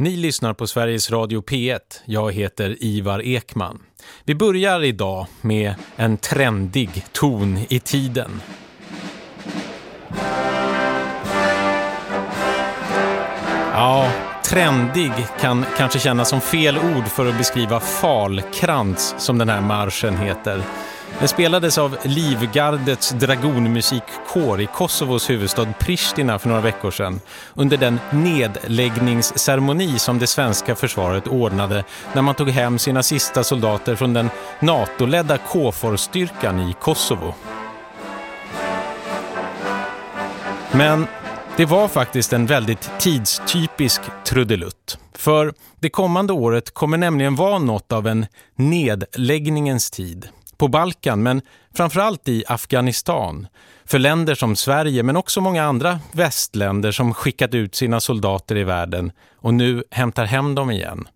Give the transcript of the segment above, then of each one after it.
Ni lyssnar på Sveriges Radio P1. Jag heter Ivar Ekman. Vi börjar idag med en trendig ton i tiden. Ja, trendig kan kanske kännas som fel ord för att beskriva falkrans som den här marschen heter. Den spelades av Livgardets dragonmusikkår i Kosovos huvudstad Pristina för några veckor sedan under den nedläggningsceremoni som det svenska försvaret ordnade när man tog hem sina sista soldater från den NATO-ledda KFOR-styrkan i Kosovo. Men det var faktiskt en väldigt tidstypisk trudelutt. För det kommande året kommer nämligen vara något av en nedläggningens tid på Balkan men framförallt i Afghanistan. För länder som Sverige men också många andra västländer som skickat ut sina soldater i världen och nu hämtar hem dem igen.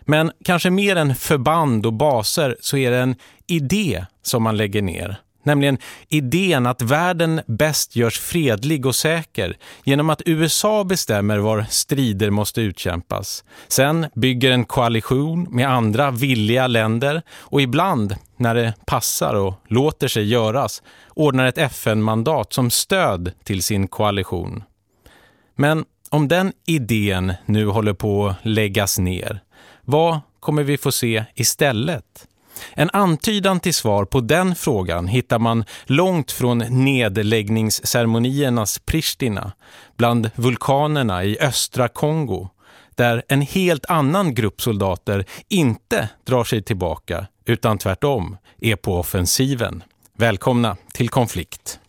Men kanske mer än förband och baser så är det en idé som man lägger ner. Nämligen idén att världen bäst görs fredlig och säker genom att USA bestämmer var strider måste utkämpas. Sen bygger en koalition med andra villiga länder och ibland, när det passar och låter sig göras, ordnar ett FN-mandat som stöd till sin koalition. Men om den idén nu håller på att läggas ner, vad kommer vi få se istället? En antydan till svar på den frågan hittar man långt från nedläggningsceremoniernas Pristina, bland vulkanerna i östra Kongo, där en helt annan grupp soldater inte drar sig tillbaka utan tvärtom är på offensiven. Välkomna till konflikt.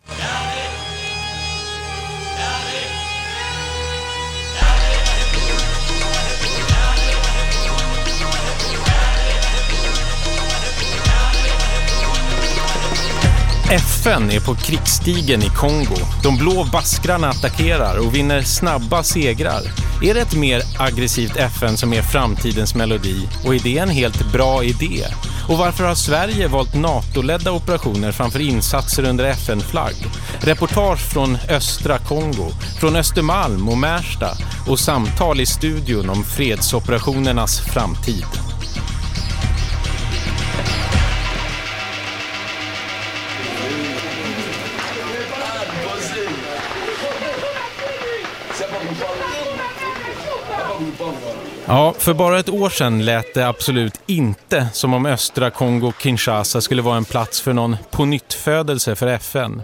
FN är på krigsstigen i Kongo. De blå baskrarna attackerar och vinner snabba segrar. Är det ett mer aggressivt FN som är framtidens melodi? Och är det en helt bra idé? Och varför har Sverige valt NATO-ledda operationer framför insatser under FN-flagg? Reportage från östra Kongo, från Östermalm och Märsta och samtal i studion om fredsoperationernas framtid. Ja, för bara ett år sedan lät det absolut inte som om östra Kongo-Kinshasa skulle vara en plats för någon pånyttfödelse för FN.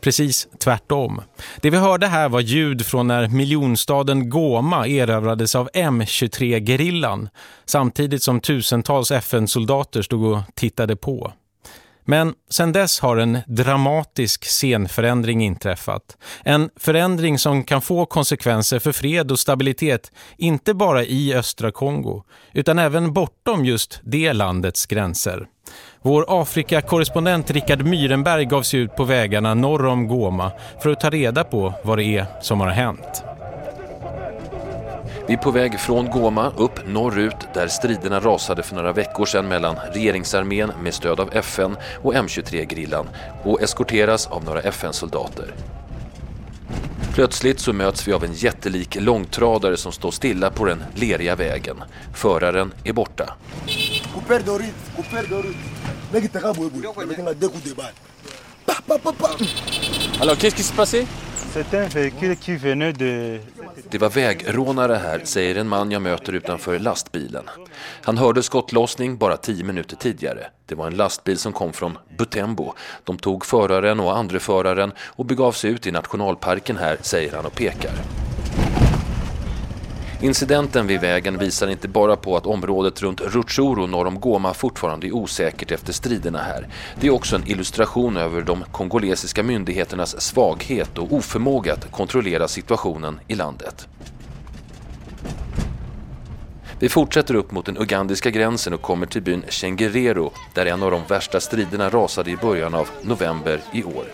Precis tvärtom. Det vi hörde här var ljud från när miljonstaden Goma erövrades av M23-gerillan samtidigt som tusentals FN-soldater stod och tittade på. Men sedan dess har en dramatisk scenförändring inträffat. En förändring som kan få konsekvenser för fred och stabilitet inte bara i östra Kongo utan även bortom just det landets gränser. Vår Afrika-korrespondent Rickard Myrenberg gav sig ut på vägarna norr om Goma för att ta reda på vad det är som har hänt. Vi är på väg från Goma upp norrut där striderna rasade för några veckor sedan mellan regeringsarmén med stöd av FN och M23-grillan och eskorteras av några FN-soldater. Plötsligt så möts vi av en jättelik långtradare som står stilla på den leriga vägen. Föraren är borta. Alors qu'est-ce qui s'est passé det var vägrånare här, säger en man jag möter utanför lastbilen. Han hörde skottlossning bara tio minuter tidigare. Det var en lastbil som kom från Butembo. De tog föraren och andreföraren och begav sig ut i nationalparken här, säger han och pekar. Incidenten vid vägen visar inte bara på att området runt Rutshuru norr om Goma fortfarande är osäkert efter striderna här. Det är också en illustration över de kongolesiska myndigheternas svaghet och oförmåga att kontrollera situationen i landet. Vi fortsätter upp mot den ugandiska gränsen och kommer till byn Chengerero där en av de värsta striderna rasade i början av november i år.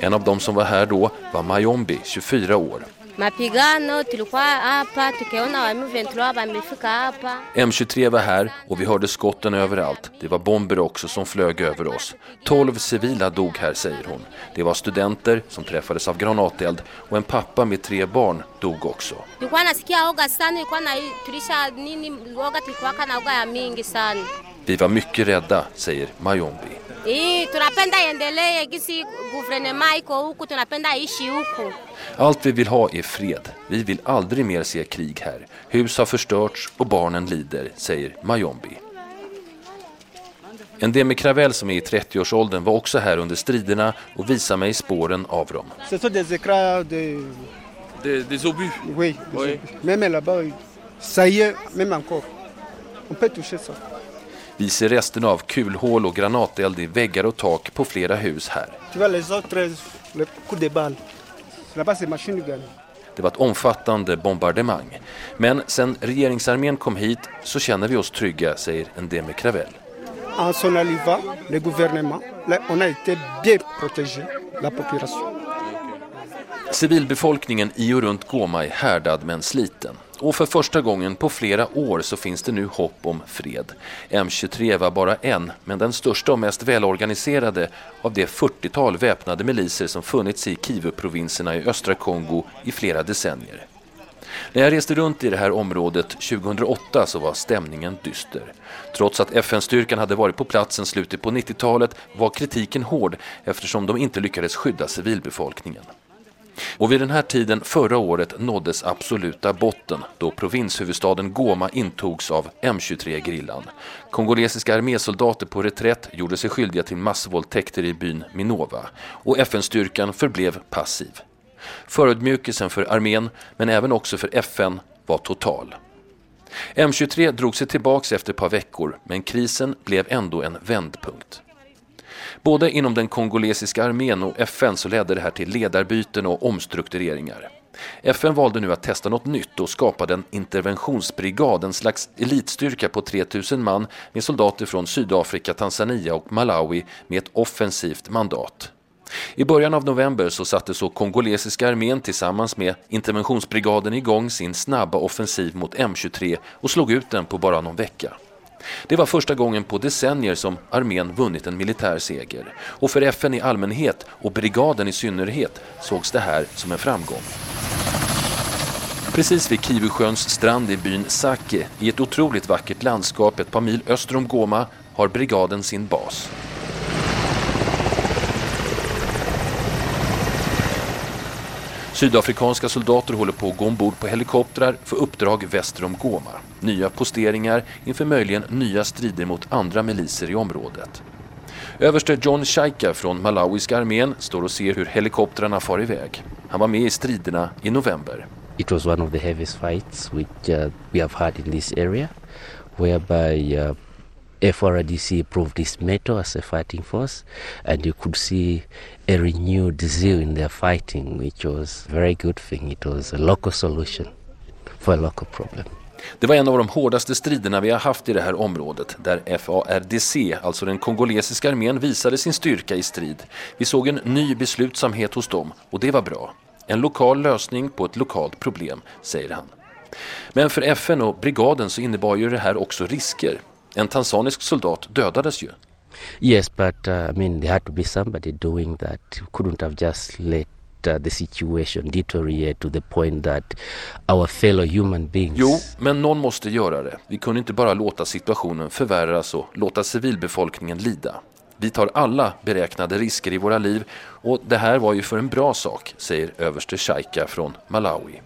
En av de som var här då var Mayombi, 24 år mapigano. Tulikuwa hapa tukiona wa M23 wamefika hapa. M23 var här och vi hörde skotten överallt. Det var bomber också som flög över oss. 12 civila dog här, säger hon. Det var studenter som träffades av granateld och en pappa med tre barn dog också. Nilikuwa nasikia oga sana, nilikuwa na tulisha nini oga, tulikuwa na oga ya mingi sana. Vi var mycket rädda, säger Mayombi. Hii tunapenda iendelee gisi guvernema iko huku, tunapenda ishi huku. Allt vi vill ha är fred. Vi vill aldrig mer se krig här. Hus har förstörts och barnen lider, säger Mayombi. En Demi Cravell som är i 30-årsåldern var också här under striderna och visar mig spåren av dem. Ce sont des. Des, obus. Oui, Oui. Même là-bas, ça y est, même encore. On peut toucher ça. Vi ser resterna av kulhål och granateld i väggar och tak på flera hus här. Det var ett omfattande bombardemang. Men sen regeringsarmén kom hit så känner vi oss trygga, säger Ndeme Cravell. En son arrivant, le gouvernement, là, on a été bien protégé, la population. Civilbefolkningen i och runt Goma är härdad men sliten. Och för första gången på flera år så finns det nu hopp om fred. M23 var bara en, men den största och mest välorganiserade av det 40-tal väpnade miliser som funnits i Kivu-provinserna i östra Kongo i flera decennier. När jag reste runt i det här området 2008 så var stämningen dyster. Trots att FN-styrkan hade varit på platsen slutet på 90-talet var kritiken hård eftersom de inte lyckades skydda civilbefolkningen. Och vid den här tiden förra året nåddes absoluta botten då provinshuvudstaden Goma intogs av M23-grillan. Kongolesiska armésoldater på reträtt gjorde sig skyldiga till massvåldtäkter i byn Minova och FN-styrkan förblev passiv. Förödmjukelsen för armén, men även också för FN, var total. M23 drog sig tillbaks efter ett par veckor, men krisen blev ändå en vändpunkt. Både inom den kongolesiska armén och FN så ledde det här till ledarbyten och omstruktureringar. FN valde nu att testa något nytt och skapade en interventionsbrigad, en slags elitstyrka på 3000 man med soldater från Sydafrika, Tanzania och Malawi med ett offensivt mandat. I början av november så satte så kongolesiska armén tillsammans med interventionsbrigaden igång sin snabba offensiv mot M23 och slog ut den på bara någon vecka. Det var första gången på decennier som armén vunnit en militär seger. Och för FN i allmänhet och brigaden i synnerhet sågs det här som en framgång. Precis vid Kivusjöns strand i byn Sake, i ett otroligt vackert landskap ett par mil öster om Goma, har brigaden sin bas. Sydafrikanska soldater håller på att gå ombord på helikoptrar för uppdrag väster om Goma. Nya posteringar inför möjligen nya strider mot andra miliser i området. Överste John Shaika från malawiska armén står och ser hur helikoptrarna far iväg. Han var med i striderna i november. It was one of the heaviest fights which uh, we have had in this area, whereby uh, FRDC proved its mettle as a fighting force, and you could see a renewed zeal in their fighting, which was a very good thing. It was a local solution for a local problem. Det var en av de hårdaste striderna vi har haft i det här området, där FARDC, alltså den kongolesiska armén, visade sin styrka i strid. Vi såg en ny beslutsamhet hos dem, och det var bra. En lokal lösning på ett lokalt problem, säger han. Men för FN och brigaden så innebar ju det här också risker. En tanzanisk soldat dödades ju. Yes, but uh, I mean, there had to be somebody doing that. We couldn't have just let uh, the situation deteriorate to the point that our fellow human beings. Jo, men någon måste göra det. Vi kunde inte bara låta situationen förvärras och låta civilbefolkningen lida. Vi tar alla beräknade risker i våra liv och det här var ju för en bra sak, säger överste Shaika från Malawi.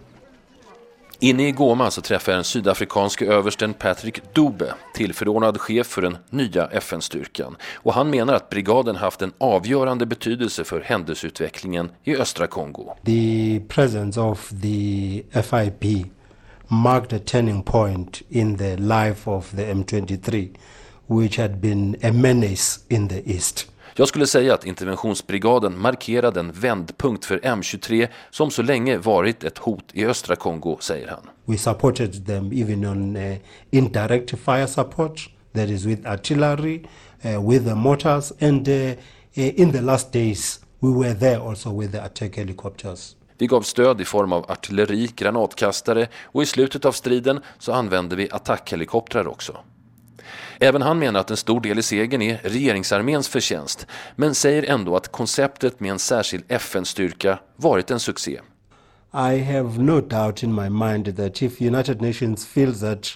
Inne i Goma så träffar jag den sydafrikanske översten Patrick Dube, tillförordnad chef för den nya FN-styrkan. Och han menar att brigaden haft en avgörande betydelse för händelseutvecklingen i östra Kongo. The presence of the FIP marked a turning point in the life of the M23, which had been a menace in the east. Jag skulle säga att interventionsbrigaden markerade en vändpunkt för M23 som så länge varit ett hot i östra Kongo, säger han. We supported them even on uh, indirect fire support, that is with artillery, uh, with the mortars, and uh, in the last days we were there also with the attack helicopters. Vi Vi gav stöd i form av artilleri, granatkastare och i slutet av striden så använde vi attackhelikoptrar också. Även han menar att en stor del i segern är regeringsarméns förtjänst, men säger ändå att konceptet med en särskild FN-styrka varit en succé. I have no doubt in my mind that if United Nations feels that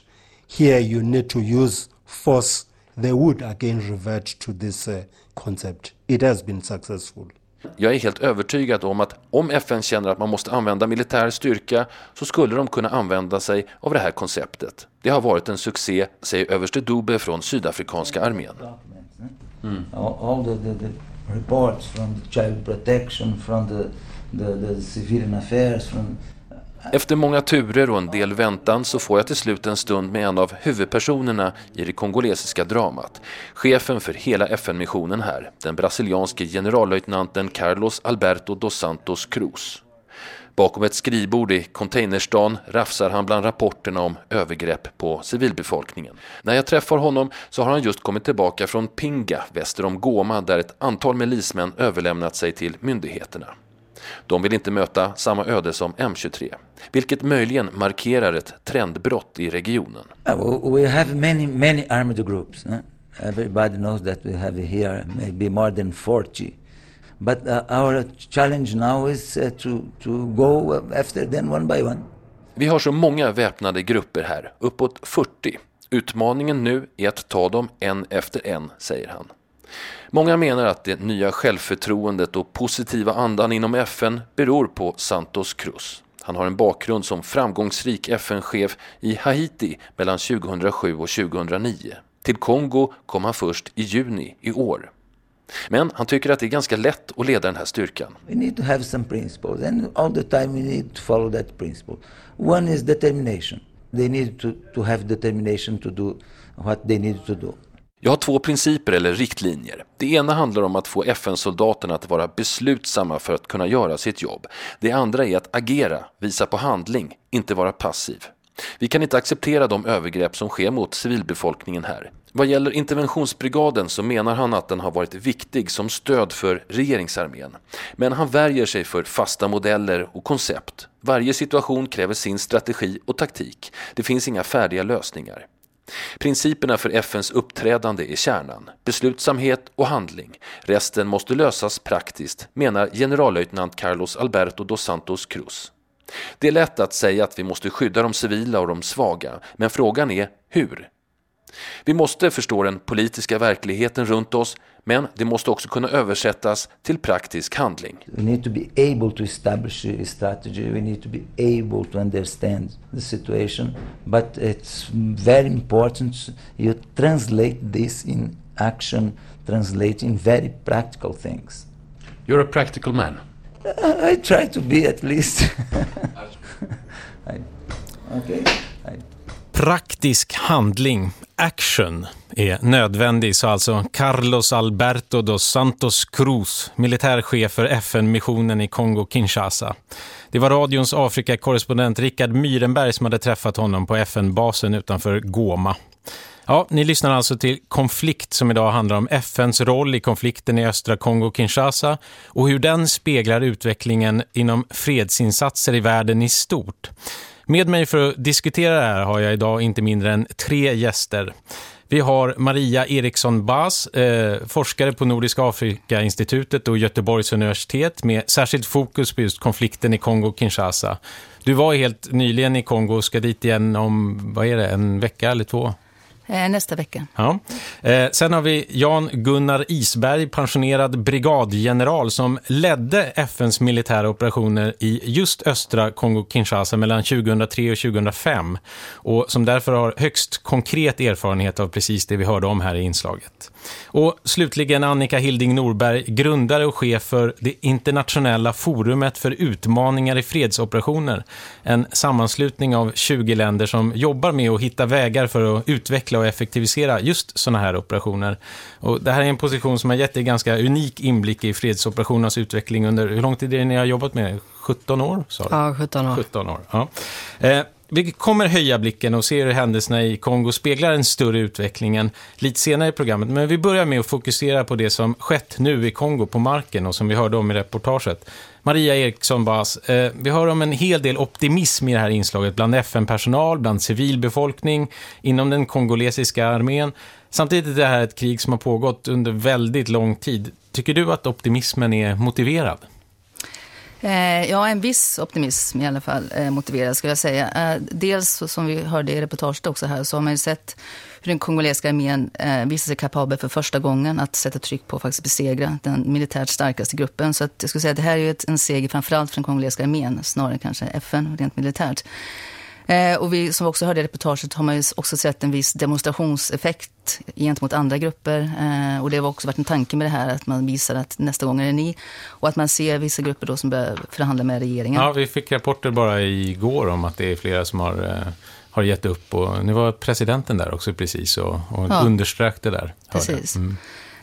here you need to use force, they would again revert to this uh, concept. It has been successful. Jag är helt övertygad om att om FN känner att man måste använda militär styrka så skulle de kunna använda sig av det här konceptet. Det har varit en succé, säger överste Dube från sydafrikanska armén. Mm. All, the, the, the, reports from the child protection, from the, the, the civilian affairs, from efter många turer och en del väntan så får jag till slut en stund med en av huvudpersonerna i det kongolesiska dramat. Chefen för hela FN-missionen här, den brasilianske generallöjtnanten Carlos Alberto dos Santos Cruz. Bakom ett skrivbord i containerstan rafsar han bland rapporterna om övergrepp på civilbefolkningen. När jag träffar honom så har han just kommit tillbaka från Pinga väster om Goma där ett antal milismän överlämnat sig till myndigheterna. De vill inte möta samma öde som M23, vilket möjligen markerar ett trendbrott i regionen. We have many, many armed groups. No? Everybody knows that we have here maybe more than 40. But uh, our challenge now is uh, to, to go after them one by one. Vi har så många väpnade grupper här, uppåt 40. Utmaningen nu är att ta dem en efter en, säger han. Många menar att det nya självförtroendet och positiva andan inom FN beror på Santos Cruz. Han har en bakgrund som framgångsrik FN-chef i Haiti mellan 2007 och 2009. Till Kongo kom han först i juni i år. Men han tycker att det är ganska lätt att leda den här styrkan. We need to have some principles and all the time we need to follow that principle. One is determination. They need to, to have determination to do what they need to do. Jag har två principer eller riktlinjer. Det ena handlar om att få FN-soldaterna att vara beslutsamma för att kunna göra sitt jobb. Det andra är att agera, visa på handling, inte vara passiv. Vi kan inte acceptera de övergrepp som sker mot civilbefolkningen här. Vad gäller interventionsbrigaden så menar han att den har varit viktig som stöd för regeringsarmén. Men han värjer sig för fasta modeller och koncept. Varje situation kräver sin strategi och taktik. Det finns inga färdiga lösningar. Principerna för FNs uppträdande är kärnan, beslutsamhet och handling. Resten måste lösas praktiskt, menar generallöjtnant Carlos Alberto dos Santos Cruz. Det är lätt att säga att vi måste skydda de civila och de svaga, men frågan är hur? Vi måste förstå den politiska verkligheten runt oss, men det måste också kunna översättas till praktisk handling. We need to be able to establish a strategy. We need to be able to understand the situation. But it's very important you translate this in action, translate in very practical things. You're a practical man. I, I try to be at least. I, okay. I, Praktisk handling, action, är nödvändig, sa alltså Carlos Alberto dos Santos Cruz, militärchef för FN-missionen i Kongo-Kinshasa. Det var radions Afrika-korrespondent Rickard Myrenberg som hade träffat honom på FN-basen utanför Goma. Ja, ni lyssnar alltså till Konflikt som idag handlar om FNs roll i konflikten i östra Kongo-Kinshasa och hur den speglar utvecklingen inom fredsinsatser i världen i stort. Med mig för att diskutera det här har jag idag inte mindre än tre gäster. Vi har Maria Eriksson Bas, eh, forskare på Nordiska Afrika-institutet och Göteborgs universitet med särskilt fokus på just konflikten i Kongo-Kinshasa. Du var helt nyligen i Kongo och ska dit igen om, vad är det, en vecka eller två? Eh, nästa vecka. Ja. Eh, sen har vi Jan Gunnar Isberg, pensionerad brigadgeneral som ledde FNs militära operationer i just östra Kongo-Kinshasa mellan 2003 och 2005 och som därför har högst konkret erfarenhet av precis det vi hörde om här i inslaget. Och slutligen Annika Hilding Norberg, grundare och chef för det internationella forumet för utmaningar i fredsoperationer. En sammanslutning av 20 länder som jobbar med att hitta vägar för att utveckla och effektivisera just sådana här operationer. Och det här är en position som har gett dig ganska unik inblick i fredsoperationernas utveckling under, hur lång tid är det ni har jobbat med? 17 år? Sa du? Ja, 17 år. 17 år, ja. Eh, vi kommer höja blicken och se hur händelserna i Kongo speglar en större utveckling än lite senare i programmet. Men vi börjar med att fokusera på det som skett nu i Kongo på marken och som vi hörde om i reportaget. Maria Eriksson Bas, eh, vi hör om en hel del optimism i det här inslaget bland FN-personal, bland civilbefolkning, inom den kongolesiska armén. Samtidigt är det här ett krig som har pågått under väldigt lång tid. Tycker du att optimismen är motiverad? Eh, ja, en viss optimism i alla fall eh, motiverad skulle jag säga. Eh, dels som vi hörde i reportaget också här så har man ju sett hur den kongolesiska armén eh, visar sig kapabel för första gången att sätta tryck på att faktiskt besegra den militärt starkaste gruppen. Så att jag skulle säga att det här är ju ett, en seger framförallt för den kongolesiska armén snarare kanske FN rent militärt. Eh, och vi, som också hörde i reportaget har man ju också sett en viss demonstrationseffekt gentemot andra grupper. Eh, och det har också varit en tanke med det här att man visar att nästa gång är det ni. Och att man ser vissa grupper då som börjar förhandla med regeringen. Ja, vi fick rapporter bara igår om att det är flera som har, eh, har gett upp. Och nu var presidenten där också precis och, och ja, underströk det där. Precis. Mm.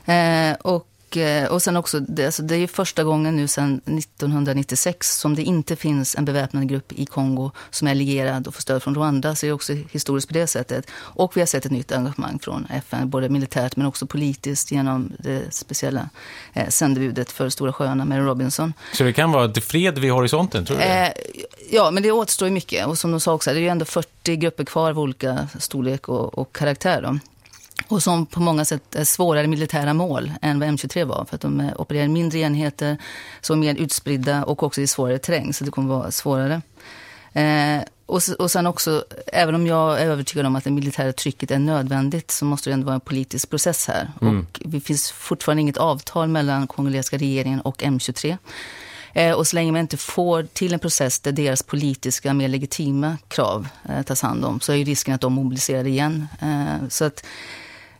Eh, och Eh, och sen också, det, alltså det är första gången nu sedan 1996 som det inte finns en beväpnad grupp i Kongo som är legerad och får stöd från Rwanda. Så det är också historiskt på det sättet. Och vi har sett ett nytt engagemang från FN, både militärt men också politiskt genom det speciella eh, sändebudet för Stora sjöarna, Mary Robinson. Så det kan vara ett fred vid horisonten, tror du? Eh, ja, men det återstår mycket. Och som de sa också, det är ju ändå 40 grupper kvar av olika storlek och, och karaktär. Då och som på många sätt är svårare militära mål än vad M23 var. För att de opererar mindre enheter, så mer utspridda och också i svårare terräng. Så det kommer vara svårare. Eh, och, och sen också, även om jag är övertygad om att det militära trycket är nödvändigt så måste det ändå vara en politisk process här. Mm. Och det finns fortfarande inget avtal mellan kongolesiska regeringen och M23. Eh, och så länge man inte får till en process där deras politiska, mer legitima krav eh, tas hand om så är ju risken att de mobiliserar igen. Eh, så att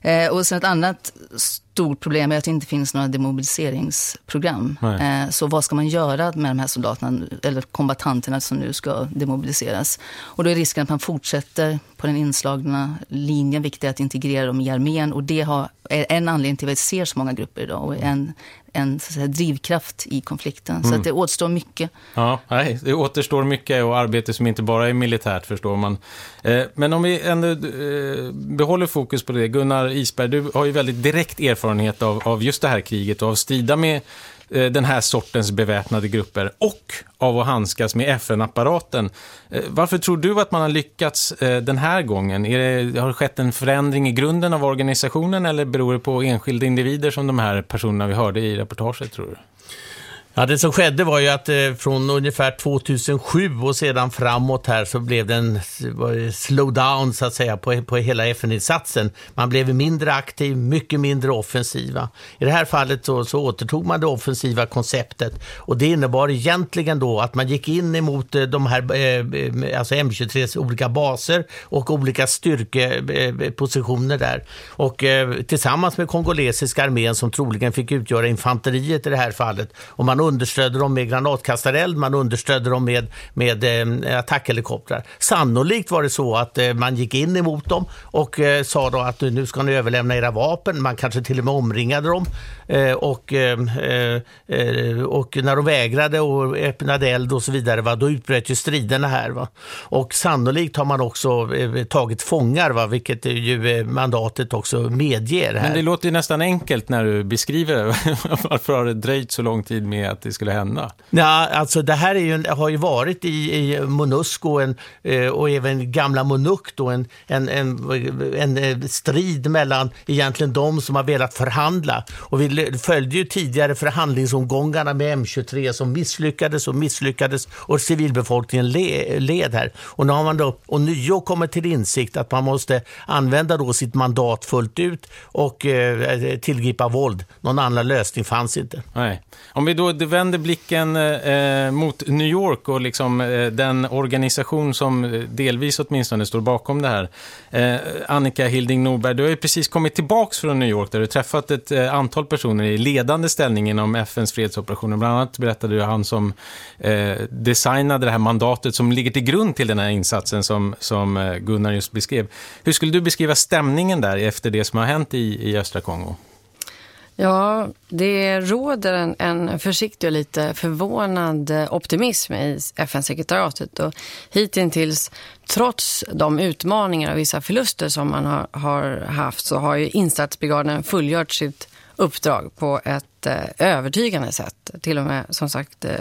Eh, och sen ett annat stort problem är att det inte finns några demobiliseringsprogram. Eh, så vad ska man göra med de här soldaterna, eller kombatanterna som nu ska demobiliseras? Och då är risken att man fortsätter på den inslagna linjen, vilket är att integrera dem i armén. Och det har, är en anledning till att vi ser så många grupper idag och en, en så säga, drivkraft i konflikten. Mm. Så att det återstår mycket. Ja, nej, det återstår mycket och arbete som inte bara är militärt förstår man. Eh, men om vi ändå eh, behåller fokus på det. Gunnar Isberg, du har ju väldigt direkt erfarenhet av, av just det här kriget och av strida med Eh, den här sortens beväpnade grupper och av att handskas med FN-apparaten. Eh, varför tror du att man har lyckats eh, den här gången? Är det, har det skett en förändring i grunden av organisationen eller beror det på enskilda individer som de här personerna vi hörde i reportaget tror du? Ja, det som skedde var ju att eh, från ungefär 2007 och sedan framåt här så blev det en slowdown så att säga på, på hela FN-insatsen. Man blev mindre aktiv, mycket mindre offensiva. I det här fallet så, så återtog man det offensiva konceptet och det innebar egentligen då att man gick in emot eh, de här, eh, alltså M23s olika baser och olika styrkepositioner där. Och tillsammans med kongolesiska armén som troligen fick utgöra infanteriet i det här fallet och man understödde dem med granatkastareld, man understödde dem med, med eh, attackhelikoptrar. Sannolikt var det så att eh, man gick in emot dem och eh, sa då att nu ska ni överlämna era vapen. Man kanske till och med omringade dem eh, och, eh, eh, och när de vägrade och öppnade eld och så vidare, va, då utbröt ju striderna här. Va. Och sannolikt har man också tagit fångar, va, vilket ju mandatet också medger. Här. Men det låter ju nästan enkelt när du beskriver varför har det dröjt så lång tid med att det skulle hända? Ja, alltså det här är ju, har ju varit i, i Monusco en, eh, och även gamla Monuk då, en, en, en, en, eh, strid mellan egentligen de som har velat förhandla. Och vi följde ju tidigare förhandlingsomgångarna med M23 som misslyckades och misslyckades och civilbefolkningen le, led här. Och nu har man då ånyo kommit till insikt att man måste använda då sitt mandat fullt ut och eh, tillgripa våld. Någon annan lösning fanns inte. Nej. Om vi då du vänder blicken eh, eh, mot New York och liksom, eh, den organisation som eh, delvis åtminstone står bakom det här. Eh, Annika Hilding Norberg, du har ju precis kommit tillbaka från New York där du träffat ett eh, antal personer i ledande ställning inom FNs fredsoperationer. Bland annat berättade du han som eh, designade det här mandatet som ligger till grund till den här insatsen som, som eh, Gunnar just beskrev. Hur skulle du beskriva stämningen där efter det som har hänt i, i östra Kongo? Ja, det råder en, en försiktig och lite förvånad eh, optimism i FN-sekretariatet. Och hittills, trots de utmaningar och vissa förluster som man har, har haft så har ju insatsbrigaden fullgjort sitt uppdrag på ett eh, övertygande sätt. Till och med, som sagt, eh,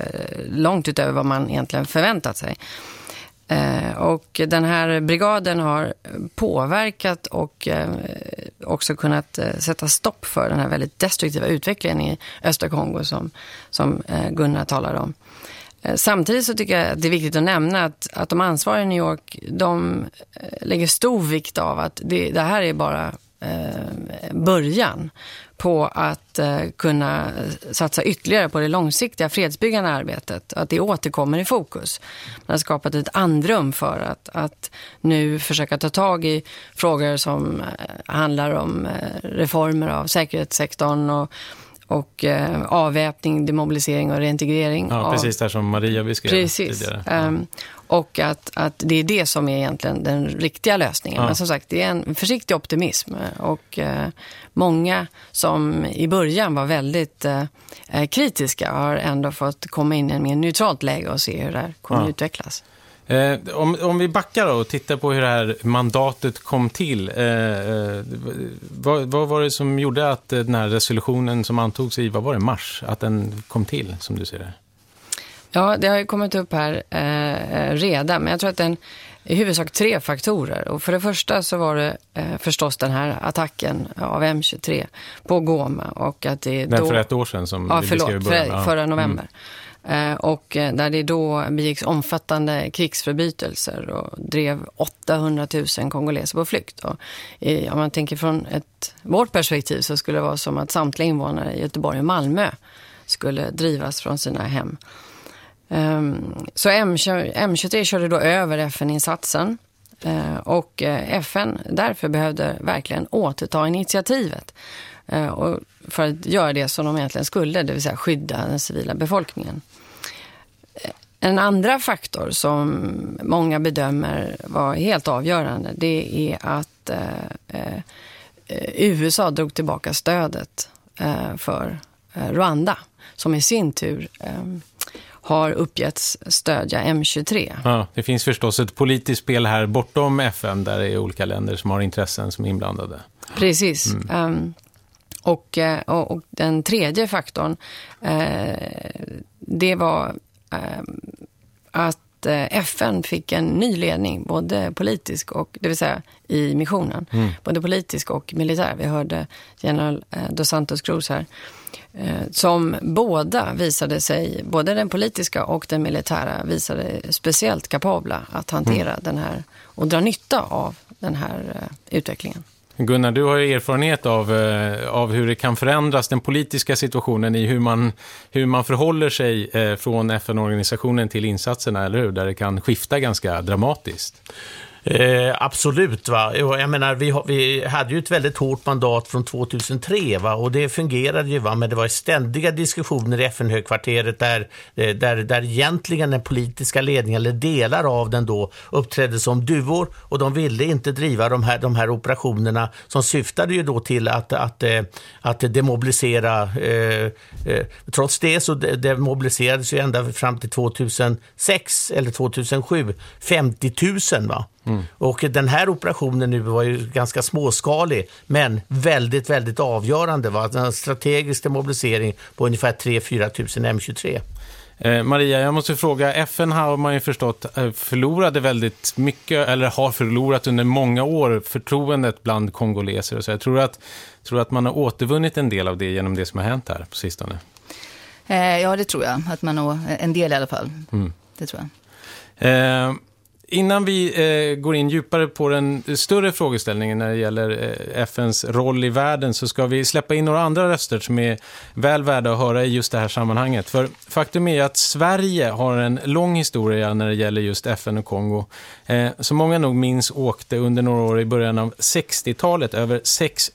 långt utöver vad man egentligen förväntat sig. Eh, och den här brigaden har påverkat och eh, också kunnat eh, sätta stopp för den här väldigt destruktiva utvecklingen i östra Kongo som, som Gunnar talade om. Samtidigt så tycker jag att det är viktigt att nämna att, att de ansvariga i New York de lägger stor vikt av att det, det här är bara eh, början på att eh, kunna eh, satsa ytterligare på det långsiktiga fredsbyggande arbetet. Att det återkommer i fokus. Man har skapat ett andrum för att, att nu försöka ta tag i frågor som eh, handlar om reformer av säkerhetssektorn och och eh, avväpning, demobilisering och reintegrering. Ja, av, precis där som Maria beskrev precis, tidigare. Ja. Um, och att, att det är det som är egentligen den riktiga lösningen. Ja. Men som sagt, det är en försiktig optimism. Och eh, många som i början var väldigt eh, eh kritiska har ändå fått komma in i en mer neutralt läge och se hur det här kommer ja. att utvecklas. Eh, om, om vi backar och tittar på hur det här mandatet kom till. Eh, eh, vad, vad, var det som gjorde att den här resolutionen som antogs i, vad var det, mars, att den kom till som du ser det? Ja, det har ju kommit upp här eh, redan, men jag tror att den i huvudsak tre faktorer. Och för det första så var det eh, förstås den här attacken av M23 på Goma. Och att det då, för ett år sedan som ja, vi förlåt, början. För, förra november. Mm. Eh, och eh, där det då begicks omfattande krigsförbrytelser och drev 800 000 kongoleser på flykt. Och, eh, om man tänker från ett, vårt perspektiv så skulle det vara som att samtliga invånare i Göteborg och Malmö skulle drivas från sina hem. Ehm, så M23 körde då över FN-insatsen och FN därför behövde verkligen återta initiativet och för att göra det som de egentligen skulle, det vill säga skydda den civila befolkningen. En andra faktor som många bedömer var helt avgörande det är att USA drog tillbaka stödet för Rwanda som i sin tur har uppgetts stödja M23. Ja, det finns förstås ett politiskt spel här bortom FN där det är olika länder som har intressen som är inblandade. Precis. Mm. Um, och, eh, och, och, den tredje faktorn, uh, det var uh, att FN fick en ny ledning, både politisk och, det vill säga i missionen, mm. både politisk och militär. Vi hörde general Dos Santos Cruz här. Eh, som båda visade sig, både den politiska och den militära, visade speciellt kapabla att hantera mm. den här och dra nytta av den här eh, utvecklingen. Gunnar, du har ju erfarenhet av, eh, av hur det kan förändras, den politiska situationen i hur man, hur man förhåller sig eh, från FN-organisationen till insatserna, eller hur? Där det kan skifta ganska dramatiskt. Eh, absolut. Va? Jag menar, vi, vi hade ju ett väldigt hårt mandat från 2003 va? och det fungerade ju. Va? Men det var ständiga diskussioner i FN-högkvarteret där, eh, där, där egentligen den politiska ledningen, eller delar av den då, uppträdde som duvor och de ville inte driva de här, de här operationerna som syftade ju då till att, att, att, att demobilisera. Eh, eh, trots det så demobiliserades ju ända fram till 2006 eller 2007 50 000 va? Mm. Och den här operationen nu var ju ganska småskalig, men väldigt, väldigt avgörande. Va? En strategisk demobilisering på ungefär 3-4 000 M23. Eh, Maria, jag måste fråga, FN har man ju förstått eh, förlorade väldigt mycket, eller har förlorat under många år förtroendet bland kongoleser. Och så. Jag tror att, tror att man har återvunnit en del av det genom det som har hänt här på sistone. Eh, ja, det tror jag. Att man har, en del i alla fall. Mm. Det tror jag. Eh, Innan vi eh, går in djupare på den större frågeställningen när det gäller eh, FNs roll i världen så ska vi släppa in några andra röster som är väl värda att höra i just det här sammanhanget. För faktum är att Sverige har en lång historia när det gäller just FN och Kongo. Eh, som många nog minns åkte under några år i början av 60-talet över 6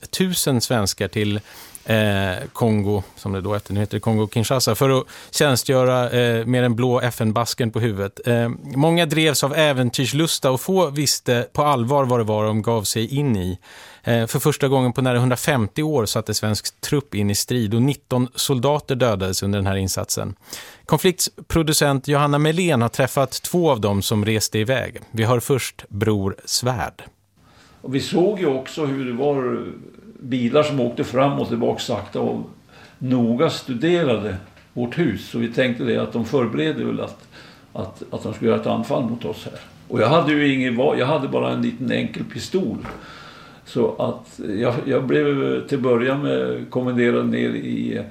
000 svenskar till eh, Kongo, som det då hette, nu heter det Kongo-Kinshasa, för att tjänstgöra eh, med den blå FN-basken på huvudet. Eh, många drevs av äventyrslusta och få visste på allvar vad det var de gav sig in i. Eh, för första gången på nära 150 år satte svensk trupp in i strid och 19 soldater dödades under den här insatsen. Konfliktsproducent Johanna Melén har träffat två av dem som reste iväg. Vi hör först Bror Svärd. Och vi såg ju också hur det var bilar som åkte fram och tillbaka sakta och noga studerade vårt hus. Så vi tänkte det att de förberedde väl att, att, att de skulle göra ett anfall mot oss här. Och jag hade ju ingen jag hade bara en liten enkel pistol. Så att jag, jag blev till början med kommenderad ner i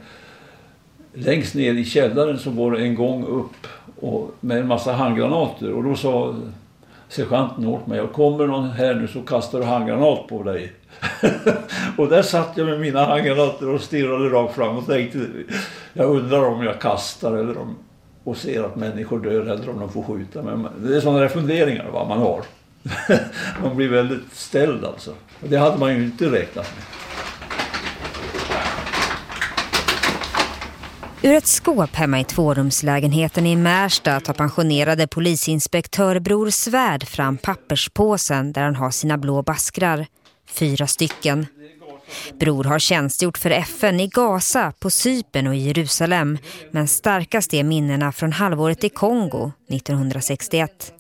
längst ner i källaren så var det en gång upp och, med en massa handgranater och då sa sergeanten åt mig, kommer någon här nu så kastar du handgranat på dig. och där satt jag med mina handgranater och stirrade rakt fram och tänkte, jag undrar om jag kastar eller om, och ser att människor dör eller om de får skjuta. Men det är sådana där funderingar va, man har. man blir väldigt ställd alltså. Och det hade man ju inte räknat med. Ur ett skåp hemma i tvårumslägenheten i Märsta tar pensionerade polisinspektör Bror Svärd fram papperspåsen där han har sina blå baskrar. Fyra stycken. Bror har tjänstgjort för FN i Gaza, på Cypern och i Jerusalem. Men starkast är minnena från halvåret i Kongo 1961.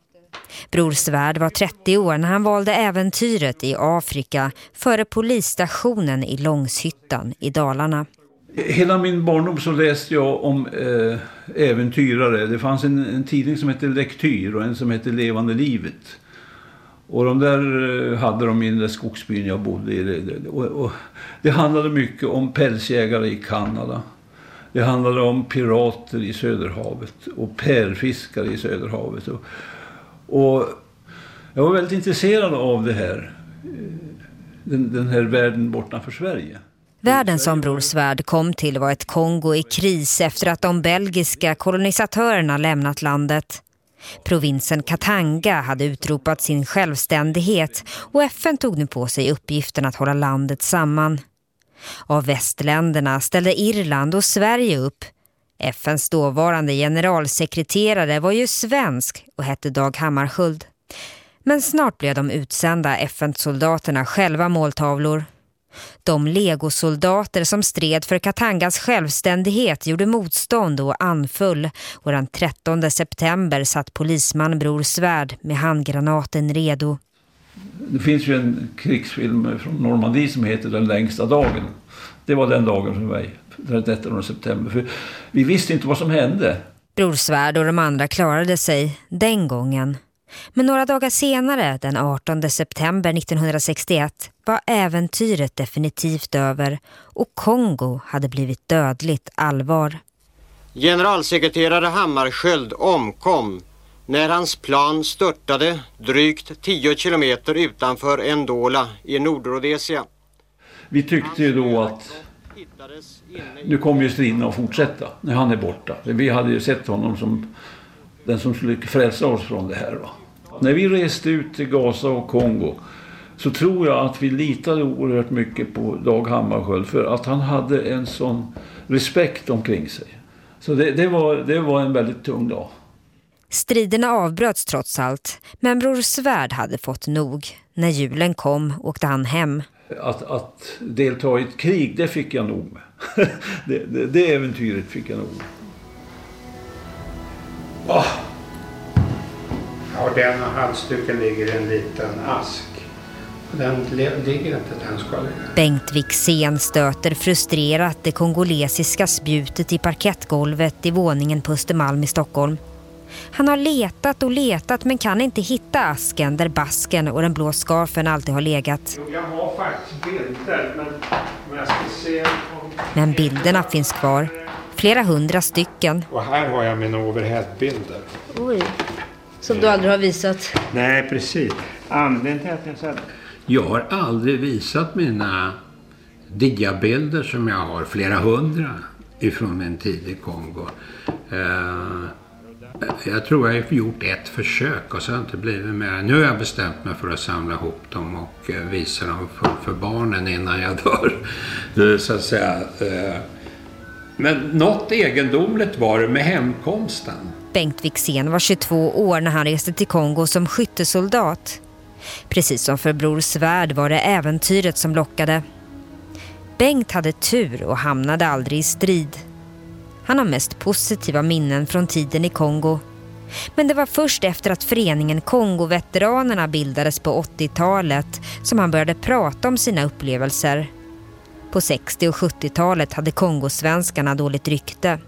Bror Svärd var 30 år när han valde äventyret i Afrika före polisstationen i Långshyttan i Dalarna. Hela min barndom så läste jag om eh, äventyrare. Det fanns en, en, tidning som hette Lektyr och en som hette Levande livet. Och de där eh, hade de i den där skogsbyn jag bodde i. Och, och, det handlade mycket om pälsjägare i Kanada. Det handlade om pirater i Söderhavet och pärlfiskare i Söderhavet. Och, och jag var väldigt intresserad av det här. Eh, den, den här världen bortanför Sverige. Världen som Bror Svärd kom till var ett Kongo i kris efter att de belgiska kolonisatörerna lämnat landet. Provinsen Katanga hade utropat sin självständighet och FN tog nu på sig uppgiften att hålla landet samman. Av västländerna ställde Irland och Sverige upp. FNs dåvarande generalsekreterare var ju svensk och hette Dag Hammarskjöld. Men snart blev de utsända FN-soldaterna själva måltavlor. De legosoldater som stred för Katangas självständighet gjorde motstånd och anfull och den 13 september satt polisman Bror Svärd med handgranaten redo. Det finns ju en krigsfilm från Normandie som heter Den längsta dagen. Det var den dagen för mig, den 13 september. För vi visste inte vad som hände. Bror Svärd och de andra klarade sig den gången. Men några dagar senare, den 18 september 1961, var äventyret definitivt över och Kongo hade blivit dödligt allvar. Generalsekreterare Hammarskjöld omkom när hans plan störtade drygt 10 kilometer utanför Endola i Nordrhodesia. Vi tyckte ju då att nu kommer ju striderna att fortsätta när han är borta. Vi hade ju sett honom som den som skulle frälsa oss från det här. Va? När vi reste ut till Gaza och Kongo så tror jag att vi litade oerhört mycket på Dag Hammarskjöld för att han hade en sån respekt omkring sig. Så det, det, var, det var en väldigt tung dag. Striderna avbröts trots allt, men Bror Svärd hade fått nog. När julen kom åkte han hem. Att, att delta i ett krig, det fick jag nog med. det, det, det äventyret fick jag nog med. Oh. Ja, den halsduken ligger i en liten ask. Den ligger inte den ska ligga. Bengt Wixén stöter frustrerat det kongolesiska spjutet i parkettgolvet i våningen på Östermalm i Stockholm. Han har letat och letat men kan inte hitta asken där basken och den blå skarfen alltid har legat. Jag har faktiskt bilder men, men jag ska se om... Men bilderna finns kvar. Flera hundra stycken. Och här har jag mina overheadbilder. Oj. Som du aldrig har visat? Nej, precis. Anledningen till att jag sa Jag har aldrig visat mina diabilder som jag har, flera hundra, ifrån min tid i Kongo. Uh, Jag tror jag har gjort ett försök och så har det inte blivit mer. Nu har jag bestämt mig för att samla ihop dem och eh, visa dem för, för barnen innan jag dör. Så att säga. Eh, men något egendomligt var det med hemkomsten. Bengt Wixén var 22 år när han reste till Kongo som skyttesoldat. Precis som för Bror Svärd var det äventyret som lockade. Bengt hade tur och hamnade aldrig i strid. Han har mest positiva minnen från tiden i Kongo. Men det var först efter att föreningen Kongoveteranerna bildades på 80-talet som han började prata om sina upplevelser. På 60- och 70-talet hade Kongosvenskarna dåligt rykte.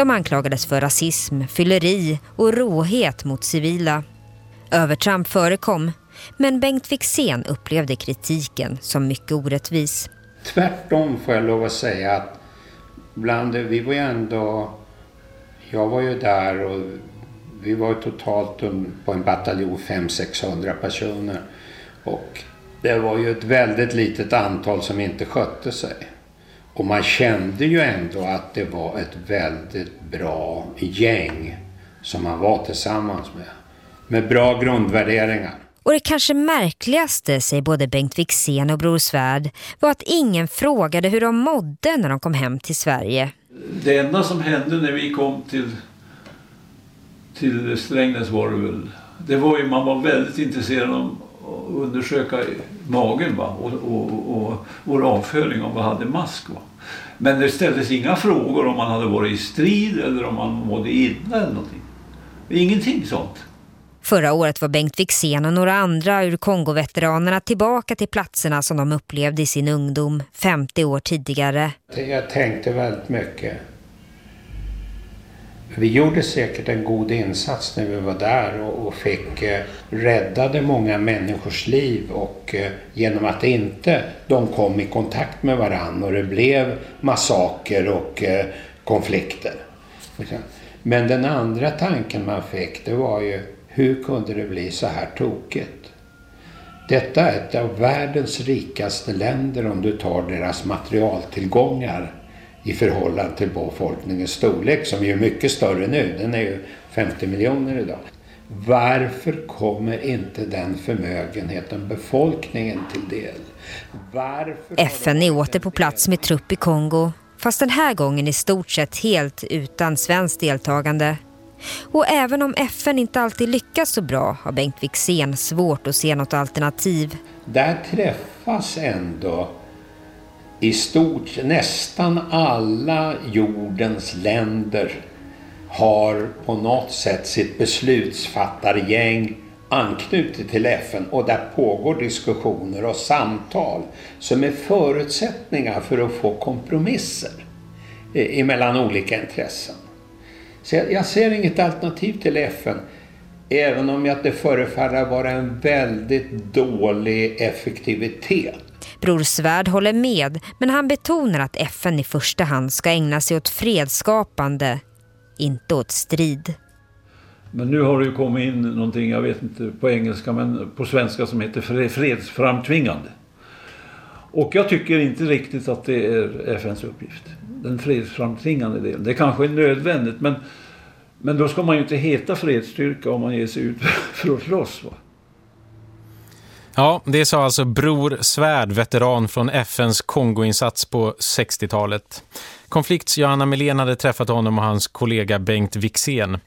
De anklagades för rasism, fylleri och råhet mot civila. Övertramp förekom, men Bengt Wixén upplevde kritiken som mycket orättvis. Tvärtom får jag lov att säga att bland, vi var ju ändå, jag var ju där och vi var totalt på en bataljon 500-600 personer. Och det var ju ett väldigt litet antal som inte skötte sig. Och man kände ju ändå att det var ett väldigt bra gäng som man var tillsammans med. Med bra grundvärderingar. Och det kanske märkligaste, säger både Bengt Wixén och Bror Svärd, var att ingen frågade hur de mådde när de kom hem till Sverige. Det enda som hände när vi kom till, till Strängnäs var det väl, det var ju, man var väldigt intresserad av att undersöka magen va? Och, och, och vår avföring om vi hade mask. Va? Men det ställdes inga frågor om man hade varit i strid eller om man mådde illa eller någonting. Ingenting sånt. Förra året var Bengt Wixén och några andra ur Kongo-veteranerna tillbaka till platserna som de upplevde i sin ungdom 50 år tidigare. Jag tänkte väldigt mycket. Vi gjorde säkert en god insats när vi var där och, och fick eh, räddade många människors liv och eh, genom att inte de kom i kontakt med varandra och det blev massaker och eh, konflikter. Men den andra tanken man fick det var ju hur kunde det bli så här tokigt? Detta är ett av världens rikaste länder om du tar deras materialtillgångar i förhållande till befolkningens storlek som är mycket större nu. Den är ju 50 miljoner idag. Varför kommer inte den förmögenheten befolkningen till del? Varför FN är åter på plats med trupp i Kongo, fast den här gången i stort sett helt utan svenskt deltagande. Och även om FN inte alltid lyckas så bra har Bengt Wixén svårt att se något alternativ. Där träffas ändå i stort nästan alla jordens länder har på något sätt sitt beslutsfattargäng anknutet till FN och där pågår diskussioner och samtal som är förutsättningar för att få kompromisser eh, emellan olika intressen. Så jag, jag ser inget alternativ till FN. Även om det förefaller vara en väldigt dålig effektivitet. Bror Svärd håller med, men han betonar att FN i första hand ska ägna sig åt fredsskapande, inte åt strid. Men nu har det ju kommit in någonting, jag vet inte på engelska, men på svenska som heter fredsframtvingande. Och jag tycker inte riktigt att det är FNs uppgift. Den fredsframtvingande delen. Det kanske är nödvändigt men, men då ska man ju inte heta fredsstyrka om man ger sig ut för att slåss va? Ja, det sa alltså Bror Svärd, veteran från FNs Kongoinsats på 60-talet. Konflikts Johanna Melén hade träffat honom och hans kollega Bengt Wixén.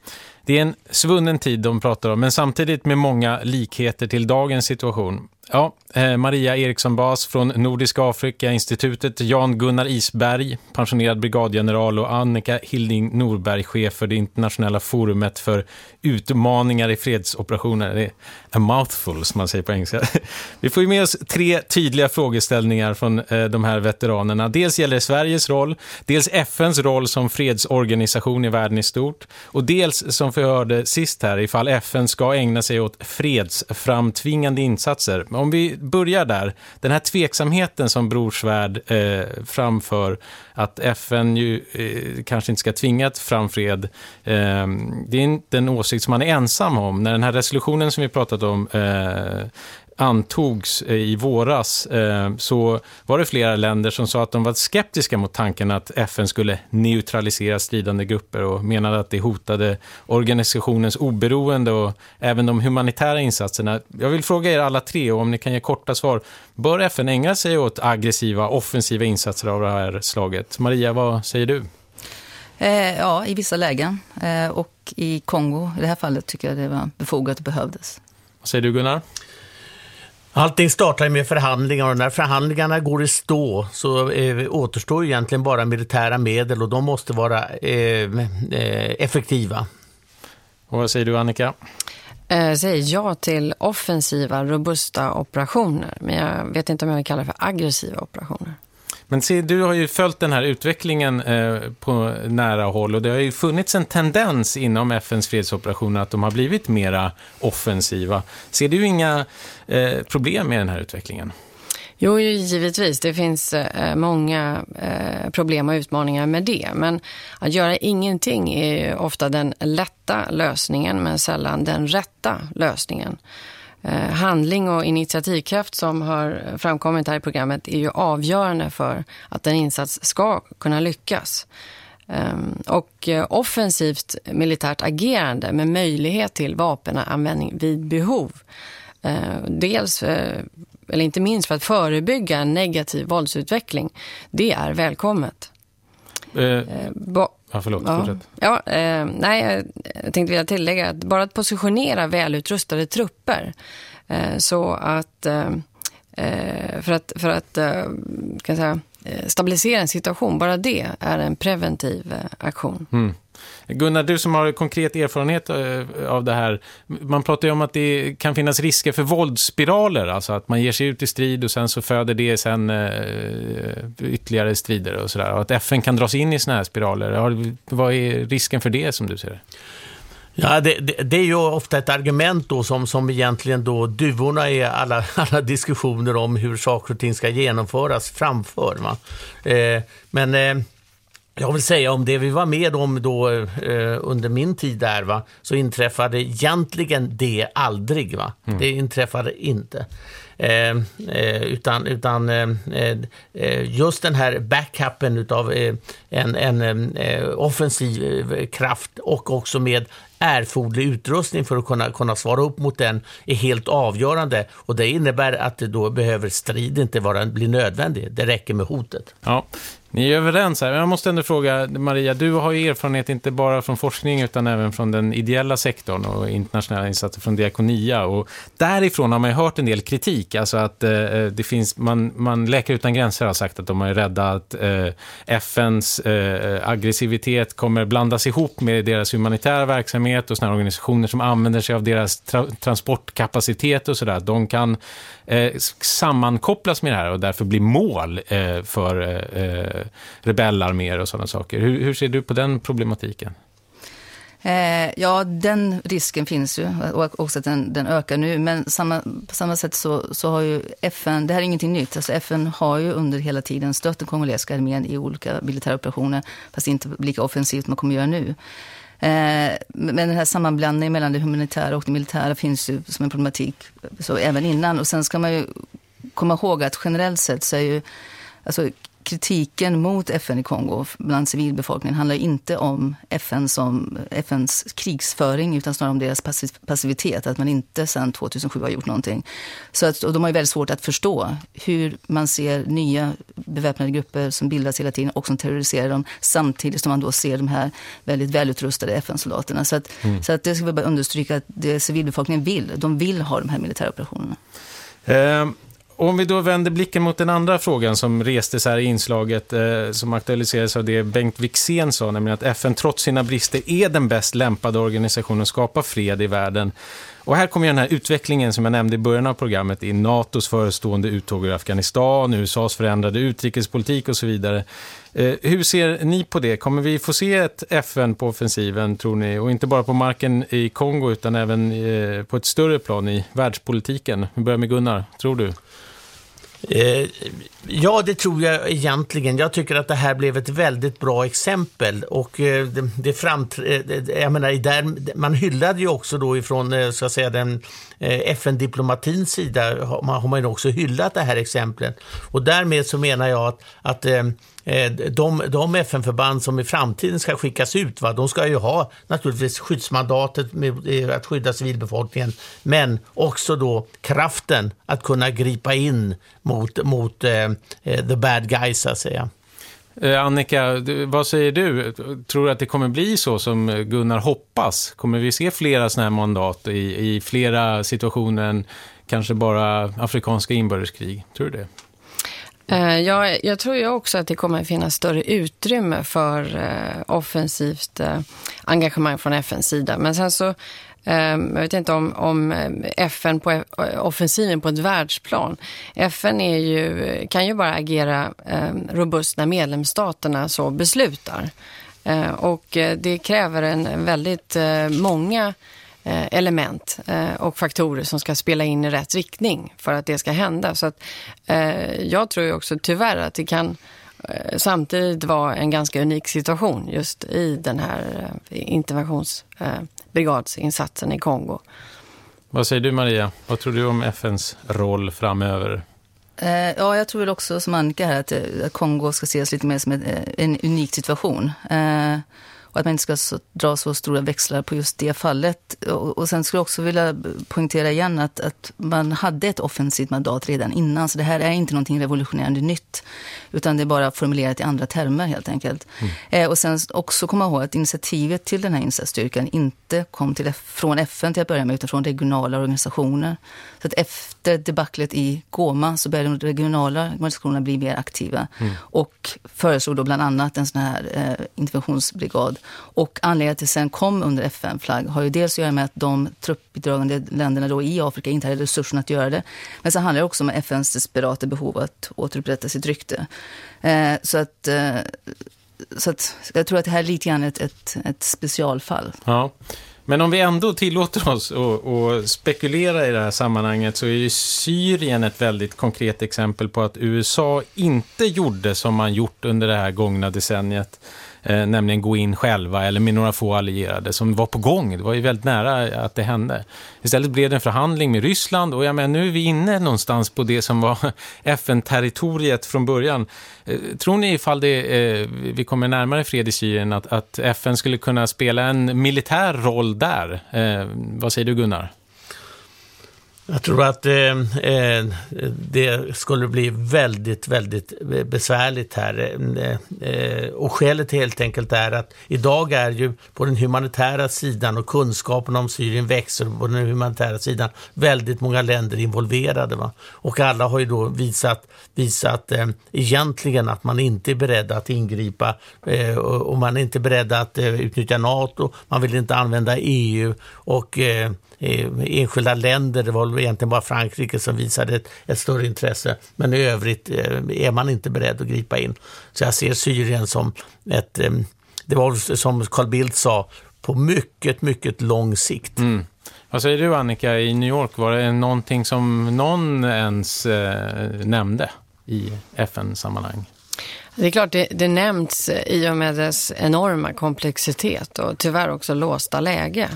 Det är en svunnen tid de pratar om, men samtidigt med många likheter till dagens situation. Ja, Eh, Maria Eriksson Bas från Nordiska Afrika-institutet, Jan Gunnar Isberg, pensionerad brigadgeneral och Annika Hilding Norberg, chef för det internationella forumet för utmaningar i fredsoperationer. Det är a mouthful som man säger på engelska. Vi får ju med oss tre tydliga frågeställningar från eh, de här veteranerna. Dels gäller det Sveriges roll, dels FNs roll som fredsorganisation i världen i stort och dels, som vi hörde sist här, ifall FN ska ägna sig åt fredsframtvingande insatser om vi börjar där, den här tveksamheten som Brorsvärd eh, framför att FN ju eh, kanske inte ska tvinga fram fred. Eh, det är inte en åsikt som man är ensam om. När den här resolutionen som vi pratat om eh, antogs eh, i våras eh, så var det flera länder som sa att de var skeptiska mot tanken att FN skulle neutralisera stridande grupper och menade att det hotade organisationens oberoende och även de humanitära insatserna. Jag vill fråga er alla tre om ni kan ge korta svar. Bör FN ägna sig åt aggressiva, offensiva insatser av det här slaget? Maria, vad säger du? Eh, ja, i vissa lägen. Och i Kongo, i det här fallet, tycker jag det var befogat och behövdes. Vad säger du Gunnar? Allting startar med förhandlingar och när förhandlingarna går i stå så eh, återstår egentligen bara militära medel och de måste vara eh, eh, effektiva. Och vad säger du Annika? Jag säger ja till offensiva, robusta operationer. Men jag vet inte om jag vill kalla det för aggressiva operationer. Men se, du har ju följt den här utvecklingen eh, på nära håll och det har ju funnits en tendens inom FNs fredsoperationer att de har blivit mera offensiva. Ser du inga eh, problem med den här utvecklingen? Jo, givetvis. Det finns eh, många eh, problem och utmaningar med det. Men att göra ingenting är ofta den lätta lösningen men sällan den rätta lösningen. Eh, handling och initiativkraft som har framkommit här i programmet är ju avgörande för att en insats ska kunna lyckas. Ehm, och eh, offensivt militärt agerande med möjlighet till vapenanvändning vid behov. Eh, dels, eller inte minst för att förebygga en negativ våldsutveckling, det är välkommet. Eh, ja, förlåt, ja. fortsätt. Ja, eh, nej, jag tänkte vilja tillägga att bara att positionera välutrustade trupper eh, så att eh, för att, för att kan säga, stabilisera en situation, bara det är en preventiv aktion. Mm. Gunnar, du som har konkret erfarenhet eh, av det här. Man pratar ju om att det kan finnas risker för våldsspiraler. Alltså att man ger sig ut i strid och sen så föder det sen eh, ytterligare strider och sådär. Och att FN kan dras in i sådana här spiraler. Vad är risken för det som du ser det? Ja, det, det, det, är ju ofta ett argument då som, som egentligen då duvorna i alla, alla diskussioner om hur saker och ting ska genomföras framför. Va? Eh, men eh, jag vill säga om det vi var med om då eh, under min tid där va, så inträffade egentligen det aldrig. Va? Mm. Det inträffade inte. Eh, eh, utan utan eh, eh, just den här backupen utav eh, en, en offensiv kraft och också med erforderlig utrustning för att kunna, kunna svara upp mot den är helt avgörande. Och det innebär att då behöver strid inte vara, bli nödvändig. Det räcker med hotet. Ja, ni är överens här. Jag måste ändå fråga, Maria, du har ju erfarenhet inte bara från forskning utan även från den ideella sektorn och internationella insatser från Diakonia. Och därifrån har man ju hört en del kritik. Alltså att eh, eh det finns, man, man Läkare utan gränser har sagt att de är rädda att eh, FNs eh, aggressivitet kommer blandas ihop med deras humanitära verksamhet och sådana organisationer som använder sig av deras tra transportkapacitet och sådär. De kan eh, sammankopplas med det här och därför blir mål eh, för eh, eh rebellarméer och sådana saker. Hur, hur ser du på den problematiken? Eh, ja, den risken finns ju och också att den, den ökar nu. Men samma, på samma sätt så, så har ju FN, det här är ingenting nytt, alltså FN har ju under hela tiden stött den kongolesiska armén i olika militära operationer, fast inte lika offensivt man kommer göra nu. Eh, men den här sammanblandningen mellan det humanitära och det militära finns ju som en problematik så även innan. Och sen ska man ju komma ihåg att generellt sett så är ju alltså, kritiken mot FN i Kongo bland civilbefolkningen handlar inte om FN som FNs krigsföring utan snarare om deras passivitet, att man inte sedan 2007 har gjort någonting. Så att, och de har ju väldigt svårt att förstå hur man ser nya beväpnade grupper som bildas hela tiden och som terroriserar dem samtidigt som man då ser de här väldigt välutrustade FN-soldaterna. Så, att, mm. så att det ska vi bara understryka att det civilbefolkningen vill, de vill ha de här militära operationerna. Um. Om vi då vänder blicken mot den andra frågan som restes här i inslaget eh, som aktualiserades av det Bengt Wixén sa, nämligen att FN trots sina brister är den bäst lämpade organisationen att skapa fred i världen. Och här kommer den här utvecklingen som jag nämnde i början av programmet i NATOs förestående uttåg ur Afghanistan, USAs förändrade utrikespolitik och så vidare. Eh, hur ser ni på det? Kommer vi få se ett FN på offensiven, tror ni? Och inte bara på marken i Kongo utan även eh, på ett större plan i världspolitiken. Vi börjar med Gunnar, tror du? Eh, ja, det tror jag egentligen. Jag tycker att det här blev ett väldigt bra exempel och eh, det, det framträdde, eh, jag menar, där, man hyllade ju också då ifrån eh, säga den eh, FN-diplomatins sida har man, har man också hyllat det här exemplet och därmed så menar jag att, att Eh, Eh, de, de FN-förband som i framtiden ska skickas ut, va, de ska ju ha naturligtvis skyddsmandatet med eh, att skydda civilbefolkningen, men också då kraften att kunna gripa in mot, mot eh, eh the bad guys, så att säga. Annika, vad säger du? Tror du att det kommer bli så som Gunnar hoppas? Kommer vi se flera sådana här mandat i, i flera situationer än kanske bara afrikanska inbördeskrig? Tror du det? Eh, jag, ja, jag tror ju också att det kommer att finnas större utrymme för eh, offensivt eh, engagemang från FNs sida. Men sen så, ehm, jag vet inte om, om eh, FN på eh, offensiven på ett världsplan. FN är ju, kan ju bara agera ehm, robust när medlemsstaterna så beslutar. Och det kräver en väldigt många element eh, och faktorer som ska spela in i rätt riktning för att det ska hända. Så att, eh, jag tror också tyvärr att det kan samtidigt vara en ganska unik situation just i den här interventionsbrigadsinsatsen i Kongo. Vad säger du Maria? Vad tror du om FNs roll framöver? Ja, jag tror väl också som Annika här att Kongo ska ses lite mer som en unik situation och att man inte ska så, dra så stora växlar på just det fallet. Och, och sen skulle jag också vilja poängtera igen att, att man hade ett offensivt mandat redan innan, så det här är inte någonting revolutionerande nytt, utan det är bara formulerat i andra termer helt enkelt. Mm. Eh, och sen också komma ihåg att initiativet till den här insatsstyrkan inte kom till, från FN till att börja med, utan från regionala organisationer. Så att efter debaclet i Goma så började de regionala organisationerna bli mer aktiva mm. och föreslog då bland annat en sån här eh, interventionsbrigad och anledningen till att det sen kom under FN-flagg har ju dels att göra med att de truppbidragande länderna då i Afrika inte hade resurserna att göra det. Men så handlar det också om FNs desperata behov att återupprätta sitt rykte. Eh, så att eh, så att jag tror att det här är lite grann ett, ett, ett specialfall. Ja. Men om vi ändå tillåter oss att spekulera i det här sammanhanget så är ju Syrien ett väldigt konkret exempel på att USA inte gjorde som man gjort under det här gångna decenniet eh, nämligen gå in själva eller med några få allierade som var på gång. Det var ju väldigt nära att det hände. Istället blev det en förhandling med Ryssland och jag menar, nu är vi inne någonstans på det som var FN-territoriet från början. Eh, tror ni ifall det, eh, vi kommer närmare fred i Syrien att, att FN skulle kunna spela en militär roll där? Eh, vad säger du Gunnar? Jag tror att eh, eh, det skulle bli väldigt, väldigt eh, besvärligt här. Eh, eh, och skälet helt enkelt är att idag är ju på den humanitära sidan och kunskapen om Syrien växer på den humanitära sidan väldigt många länder involverade. Va? Och alla har ju då visat, visat eh, egentligen att man inte är beredd att ingripa eh, och, och, man är inte beredd att eh, utnyttja NATO, man vill inte använda EU och Eh, enskilda länder. Det var egentligen bara Frankrike som visade ett, ett större intresse. Men i övrigt eh, är man inte beredd att gripa in. Så jag ser Syrien som ett, eh, det var som Carl Bildt sa, på mycket, mycket lång sikt. Mm. Vad säger du Annika, i New York, var det någonting som någon ens eh, nämnde i FN-sammanhang? Det är klart, det, det nämns i och med dess enorma komplexitet och tyvärr också låsta läge.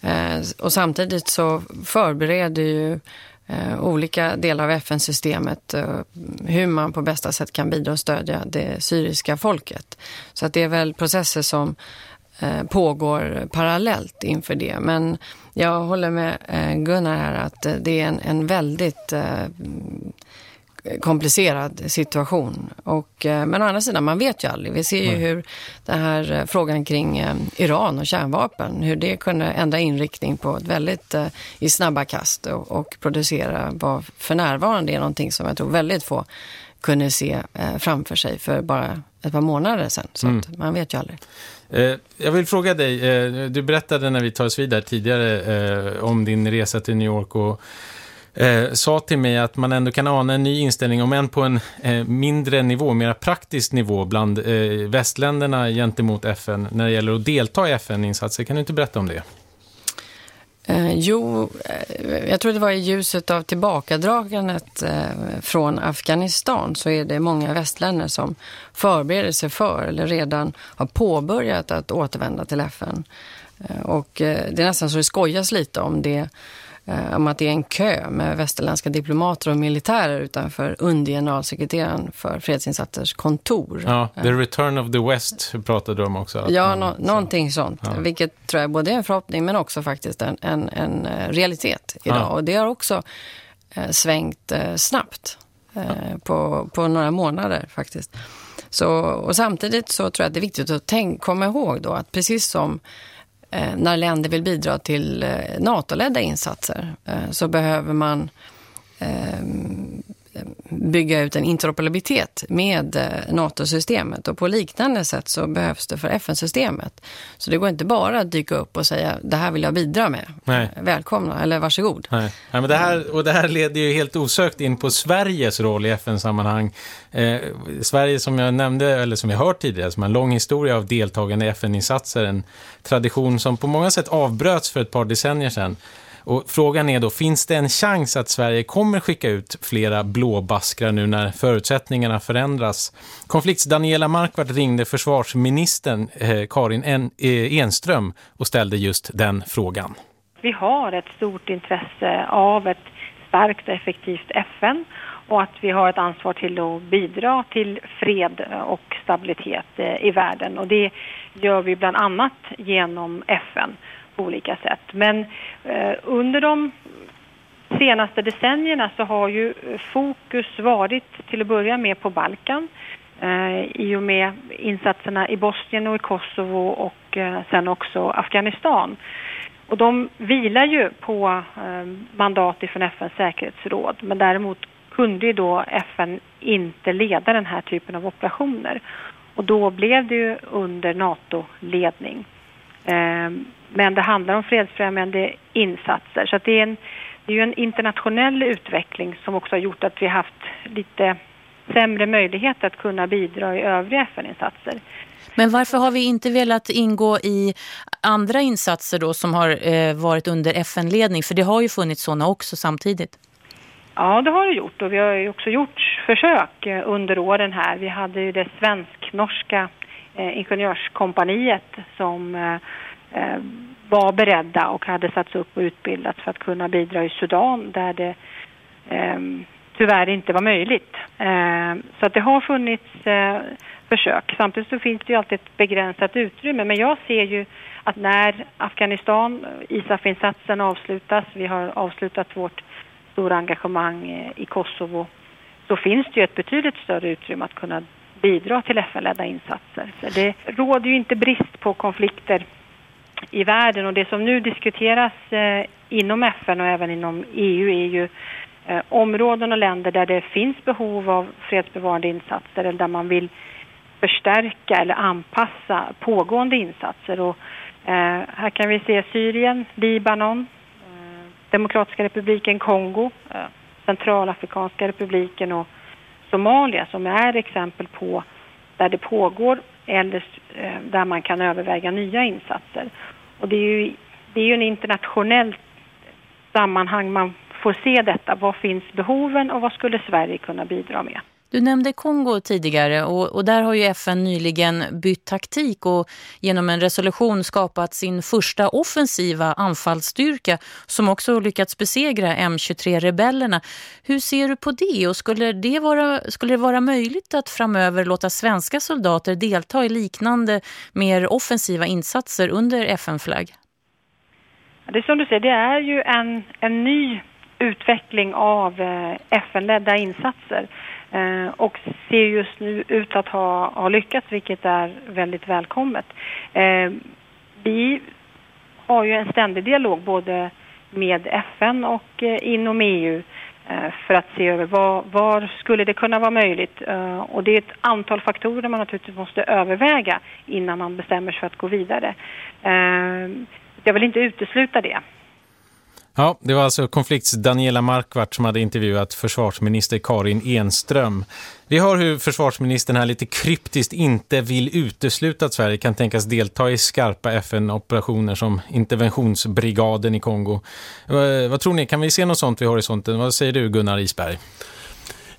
Eh, och samtidigt så förbereder ju eh, olika delar av FN-systemet eh, hur man på bästa sätt kan bidra och stödja det syriska folket. Så att det är väl processer som pågår parallellt inför det. Men jag håller med Gunnar här att det är en, en väldigt komplicerad situation. Och, eh, men å andra sidan, man vet ju aldrig. Vi ser ju Nej. hur den här eh, frågan kring eh, Iran och kärnvapen, hur det kunde ändra inriktning på ett väldigt i snabba kast och, och producera vad för närvarande är någonting som jag tror väldigt få kunde se framför sig för bara ett par månader sedan. Så mm. man vet ju aldrig. Jag vill fråga dig, du berättade när vi tar oss vidare tidigare om din resa till New York och eh, sa till mig att man ändå kan ana en ny inställning, om än på en eh, mindre nivå, mer praktisk nivå bland eh, västländerna gentemot FN när det gäller att delta i FN-insatser. Kan du inte berätta om det? Eh, jo, eh, jag tror det var i ljuset av tillbakadragandet eh, från Afghanistan så är det många västländer som förbereder sig för eller redan har påbörjat att återvända till FN. Och det är nästan så det skojas lite om det om att det är en kö med västerländska diplomater och militärer utanför undergeneralsekreteraren för fredsinsatsers kontor. Ja, The Return of the West pratade de också. Ja, no någonting sånt. Ja. Vilket tror jag både är en förhoppning men också faktiskt en, en, en eh, realitet idag. Ja. Och det har också eh, svängt eh, snabbt eh, ja. på, på några månader faktiskt. Så, och samtidigt så tror jag att det är viktigt att tänk, komma ihåg då att precis som Eh, Eh, när länder vill bidra till eh, NATO-ledda insatser eh, så behöver man eh, bygga ut en interoperabilitet med NATO-systemet och på liknande sätt så behövs det för FN-systemet. Så det går inte bara att dyka upp och säga det här vill jag bidra med. Nej. Välkomna eller varsågod. Nej. Ja, men det här, och det här leder ju helt osökt in på Sveriges roll i FN-sammanhang. Eh, Sverige som jag nämnde, eller som vi hört tidigare, som har en lång historia av deltagande i FN-insatser. En tradition som på många sätt avbröts för ett par decennier sedan. Och frågan är då, finns det en chans att Sverige kommer skicka ut flera blåbaskrar nu när förutsättningarna förändras? Konflikts Daniela Markvart ringde försvarsministern eh, Karin en eh, Enström och ställde just den frågan. Vi har ett stort intresse av ett starkt och effektivt FN och att vi har ett ansvar till att bidra till fred och stabilitet eh, i världen. Och det gör vi bland annat genom FN på olika sätt. Men eh, under de senaste decennierna så har ju eh, fokus varit till att börja med på Balkan eh, i och med insatserna i Bosnien och i Kosovo och eh, sen också Afghanistan. Och de vilar ju på eh, mandat från FNs säkerhetsråd men däremot kunde ju då FN inte leda den här typen av operationer. Och då blev det ju under NATO-ledning. Eh, men det handlar om fredsfrämjande insatser. Så det är, en, det är ju en internationell utveckling som också har gjort att vi haft lite sämre möjlighet att kunna bidra i övriga FN-insatser. Men varför har vi inte velat ingå i andra insatser då som har eh, varit under FN-ledning? För det har ju funnits sådana också samtidigt. Ja, det har det gjort och vi har ju också gjort försök eh, under åren här. Vi hade ju det svensk-norska eh, ingenjörskompaniet som eh, Eh, var beredda och hade satts upp och utbildats för att kunna bidra i Sudan där det eh, tyvärr inte var möjligt. Eh, så att det har funnits eh, försök. Samtidigt så finns det ju alltid ett begränsat utrymme. Men jag ser ju att när Afghanistan, ISAF-insatsen avslutas, vi har avslutat vårt stora engagemang eh, i Kosovo, så finns det ju ett betydligt större utrymme att kunna bidra till FN-ledda insatser. Så det råder ju inte brist på konflikter i världen och det som nu diskuteras eh, inom FN och även inom EU är ju eh, områden och länder där det finns behov av fredsbevarande insatser eller där man vill förstärka eller anpassa pågående insatser. Och, eh, här kan vi se Syrien, Libanon, eh, Demokratiska republiken Kongo, eh, Centralafrikanska republiken och Somalia som är exempel på där det pågår eller eh, där man kan överväga nya insatser. Och det är ju, det är ju en internationellt sammanhang man får se detta. Vad finns behoven och vad skulle Sverige kunna bidra med? Du nämnde Kongo tidigare och, och, där har ju FN nyligen bytt taktik och genom en resolution skapat sin första offensiva anfallsstyrka som också lyckats besegra M23-rebellerna. Hur ser du på det och skulle det, vara, skulle det vara möjligt att framöver låta svenska soldater delta i liknande mer offensiva insatser under FN-flagg? Det är som du säger, det är ju en, en ny utveckling av eh, FN-ledda insatser Eh, och ser just nu ut att ha, ha lyckats, vilket är väldigt välkommet. Eh, vi har ju en ständig dialog både med FN och eh, inom EU eh, för att se över var, var, skulle det kunna vara möjligt. Eh, och det är ett antal faktorer man naturligtvis måste överväga innan man bestämmer sig för att gå vidare. Eh, jag vill inte utesluta det. Ja, det var alltså konflikts Daniela Markvart som hade intervjuat försvarsminister Karin Enström. Vi hör hur försvarsministern här lite kryptiskt inte vill utesluta att Sverige kan tänkas delta i skarpa FN-operationer som interventionsbrigaden i Kongo. Vad, vad tror ni? Kan vi se något sånt vid horisonten? Vad säger du Gunnar Isberg?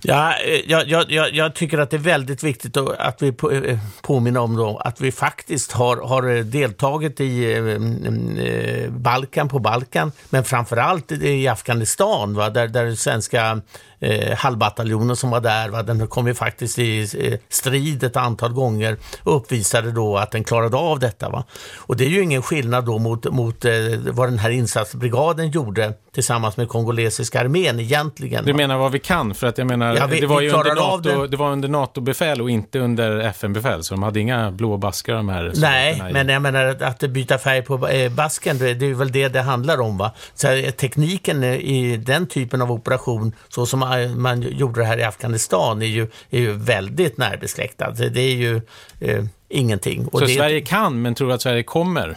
Ja, eh, jag, jag, jag, jag, tycker att det är väldigt viktigt att vi eh, eh, påminner om då att vi faktiskt har, har deltagit i mm, mm, Balkan på Balkan, men framförallt i Afghanistan, va, där, där svenska eh, halvbataljonen som var där, va, den kom ju faktiskt i eh, strid ett antal gånger och uppvisade då att den klarade av detta. Va. Och det är ju ingen skillnad då mot, mot eh, vad den här insatsbrigaden gjorde tillsammans med kongolesiska armén egentligen. Du menar vad vi kan? För att jag menar, ja, vi, det, var ju under NATO, det. det. var under NATO-befäl och inte under FN-befäl, så de hade inga blå baskar de här. Nej, men jag menar att byta färg på eh, basken, det, det är väl det det handlar om. va? Så här, tekniken i den typen av operation, så som man gjorde det här i Afghanistan, är ju, är ju väldigt närbesläktad. Det är ju eh, ingenting. Och så det, Sverige kan, men tror att Sverige kommer?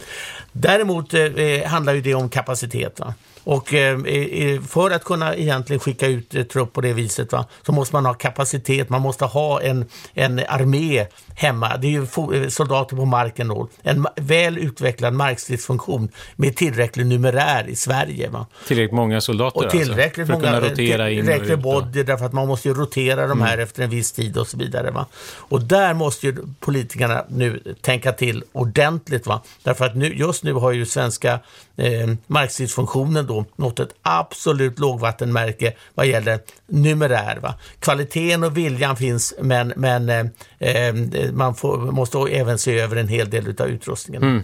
Däremot eh, eh handlar ju det om kapacitet. Va? Och eh, för att kunna egentligen skicka ut eh, trupp på det viset va, så måste man ha kapacitet, man måste ha en, en armé hemma. Det är ju eh, soldater på marken då. En väl utvecklad markstridsfunktion med tillräcklig numerär i Sverige. Va? Tillräckligt många soldater och tillräckligt alltså, för många, att kunna rotera in tillräcklig body därför att man måste ju rotera de här mm. efter en viss tid och så vidare. Va? Och där måste ju politikerna nu tänka till ordentligt. Va? Därför att nu, just nu har ju svenska eh, markstridsfunktionen då nått ett absolut lågvattenmärke vad gäller numerär. Va? Kvaliteten och viljan finns men, men eh, eh man får, måste även se över en hel del av utrustningen. Mm.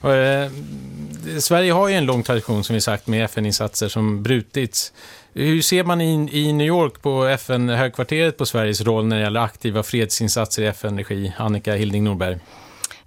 Och, eh, Sverige har ju en lång tradition som vi sagt med FN-insatser som brutits. Hur ser man i, i New York på FN-högkvarteret på Sveriges roll när det gäller aktiva fredsinsatser i FN-regi? Annika Hilding Norberg.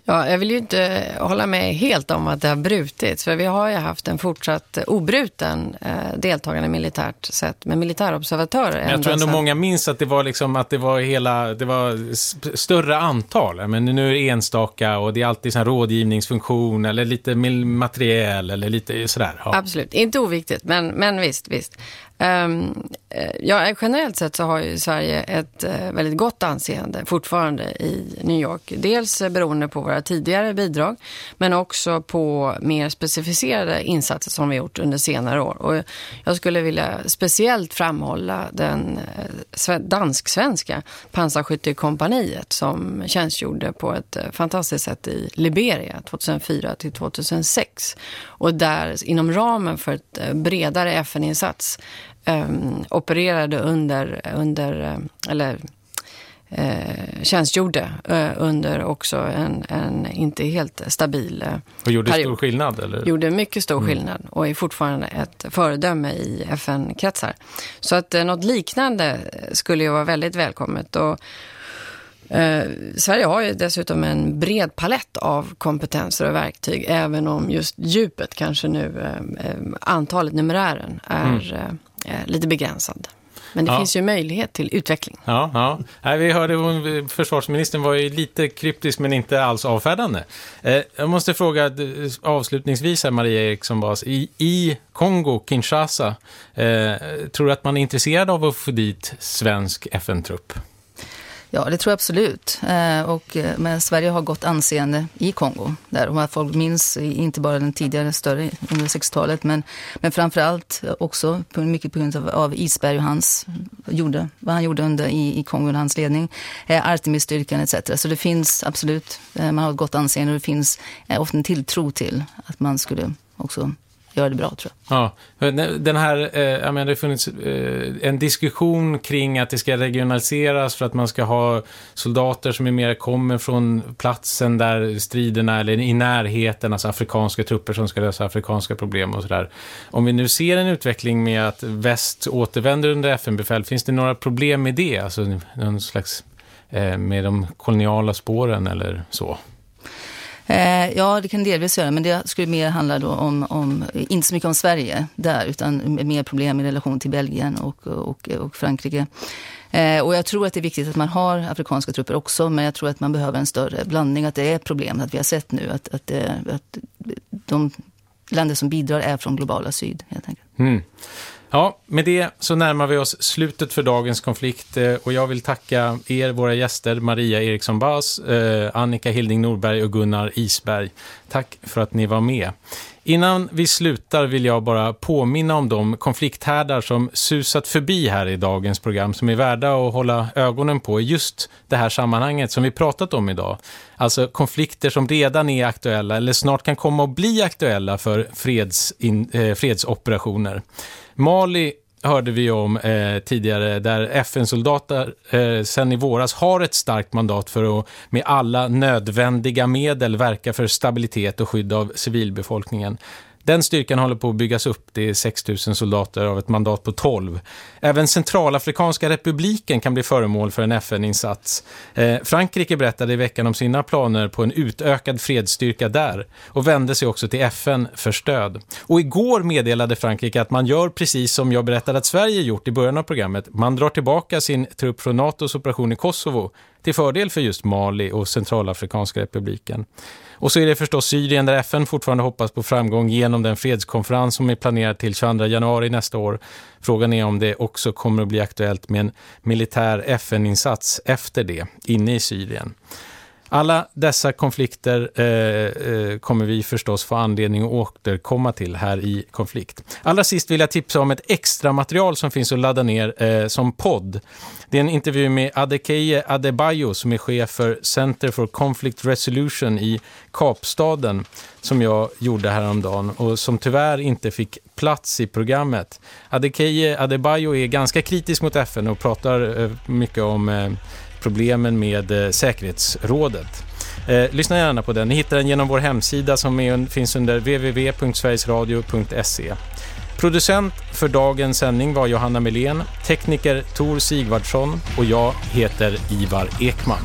Ja, jag vill ju inte hålla med helt om att det har brutits. För vi har ju haft en fortsatt obruten eh, deltagande militärt sett med militärobservatörer. Men jag tror ändå sedan... många minns att det var liksom att det var hela, det var större antal. Men nu är det enstaka och det är alltid sån rådgivningsfunktion eller lite materiell eller lite sådär. Ja. Absolut, inte oviktigt men, men visst, visst. Um, Eh, ja, generellt sett så har ju Sverige ett eh, väldigt gott anseende fortfarande i New York. Dels beroende på våra tidigare bidrag men också på mer specificerade insatser som vi gjort under senare år. Och jag skulle vilja speciellt framhålla den eh, dansk-svenska pansarskyttekompaniet som tjänstgjorde på ett fantastiskt sätt i Liberia 2004 till 2006. Och där inom ramen för ett bredare FN-insats um, opererade under, under eh, eller eh, tjänstgjorde eh, under också en, en inte helt stabil eh, Och gjorde period. stor skillnad? Eller? Gjorde mycket stor mm. skillnad och är fortfarande ett föredöme i FN-kretsar. Så att eh, något liknande skulle ju vara väldigt välkommet. Och, Eh, Sverige har ju dessutom en bred palett av kompetenser och verktyg, även om just djupet, kanske nu eh, eh antalet numerären, är mm. Eh, lite begränsad. Men det ja. finns ju möjlighet till utveckling. Ja, ja. Nej, vi hörde försvarsministern var ju lite kryptisk men inte alls avfärdande. Eh, jag måste fråga avslutningsvis här, Maria Eriksson Bas. I, i Kongo, Kinshasa, eh, tror du att man är intresserad av att få dit svensk FN-trupp? Ja, det tror jag absolut. Eh, och, eh, men Sverige har gott anseende i Kongo. Där och folk minns inte bara den tidigare större under 60-talet men, men framförallt också mycket på grund av, av Isberg och hans gjorde, vad han gjorde under, i, i Kongo under hans ledning. Eh, Artemisstyrkan Artemis-styrkan etc. Så det finns absolut, man har ett gott anseende och det finns ofta en tilltro till att man skulle också göra det bra tror jag. Ja, den här, eh, jag menar, det har funnits eh, en diskussion kring att det ska regionaliseras för att man ska ha soldater som är mer kommer från platsen där striderna, eller i närheten, alltså afrikanska trupper som ska lösa afrikanska problem och sådär. Om vi nu ser en utveckling med att väst återvänder under FN-befäl, finns det några problem med det? Alltså någon slags eh, med de koloniala spåren eller så? Eh, ja, det kan delvis göra, men det skulle mer handla då om, om, inte så mycket om Sverige där, utan mer problem i relation till Belgien och, och, och Frankrike. Eh, och jag tror att det är viktigt att man har afrikanska trupper också, men jag tror att man behöver en större blandning, att det är problem att vi har sett nu, att, att, eh, att de länder som bidrar är från globala syd, helt enkelt. Mm. Ja, med det så närmar vi oss slutet för dagens konflikt eh, och jag vill tacka er, våra gäster, Maria Eriksson Bas, eh, Annika Hilding Norberg och Gunnar Isberg. Tack för att ni var med. Innan vi slutar vill jag bara påminna om de konflikthärdar som susat förbi här i dagens program som är värda att hålla ögonen på i just det här sammanhanget som vi pratat om idag. Alltså konflikter som redan är aktuella eller snart kan komma att bli aktuella för freds, in, eh, fredsoperationer. Mali hörde vi om eh, tidigare där FN-soldater eh, sen i våras har ett starkt mandat för att med alla nödvändiga medel verka för stabilitet och skydd av civilbefolkningen. Den styrkan håller på att byggas upp. Det är 6 000 soldater av ett mandat på 12. Även Centralafrikanska republiken kan bli föremål för en FN-insats. Eh, Frankrike berättade i veckan om sina planer på en utökad fredsstyrka där och vände sig också till FN för stöd. Och igår meddelade Frankrike att man gör precis som jag berättade att Sverige gjort i början av programmet. Man drar tillbaka sin trupp från NATOs operation i Kosovo till fördel för just Mali och Centralafrikanska republiken. Och så är det förstås Syrien där FN fortfarande hoppas på framgång genom den fredskonferens som är planerad till 22 januari nästa år. Frågan är om det också kommer att bli aktuellt med en militär FN-insats efter det, inne i Syrien. Alla dessa konflikter eh, eh, kommer vi förstås få anledning att återkomma till här i konflikt. Allra sist vill jag tipsa om ett extra material som finns att ladda ner eh, som podd. Det är en intervju med Adekeye Adebayo som är chef för Center for Conflict Resolution i Kapstaden som jag gjorde häromdagen och som tyvärr inte fick plats i programmet. Adekeye Adebayo är ganska kritisk mot FN och pratar eh, mycket om eh, problemen med eh, säkerhetsrådet. Eh, lyssna gärna på den. Ni hittar den genom vår hemsida som är, finns under www.sverigesradio.se. Producent för dagens sändning var Johanna Melén, tekniker Tor Sigvardsson och jag heter Ivar Ekman.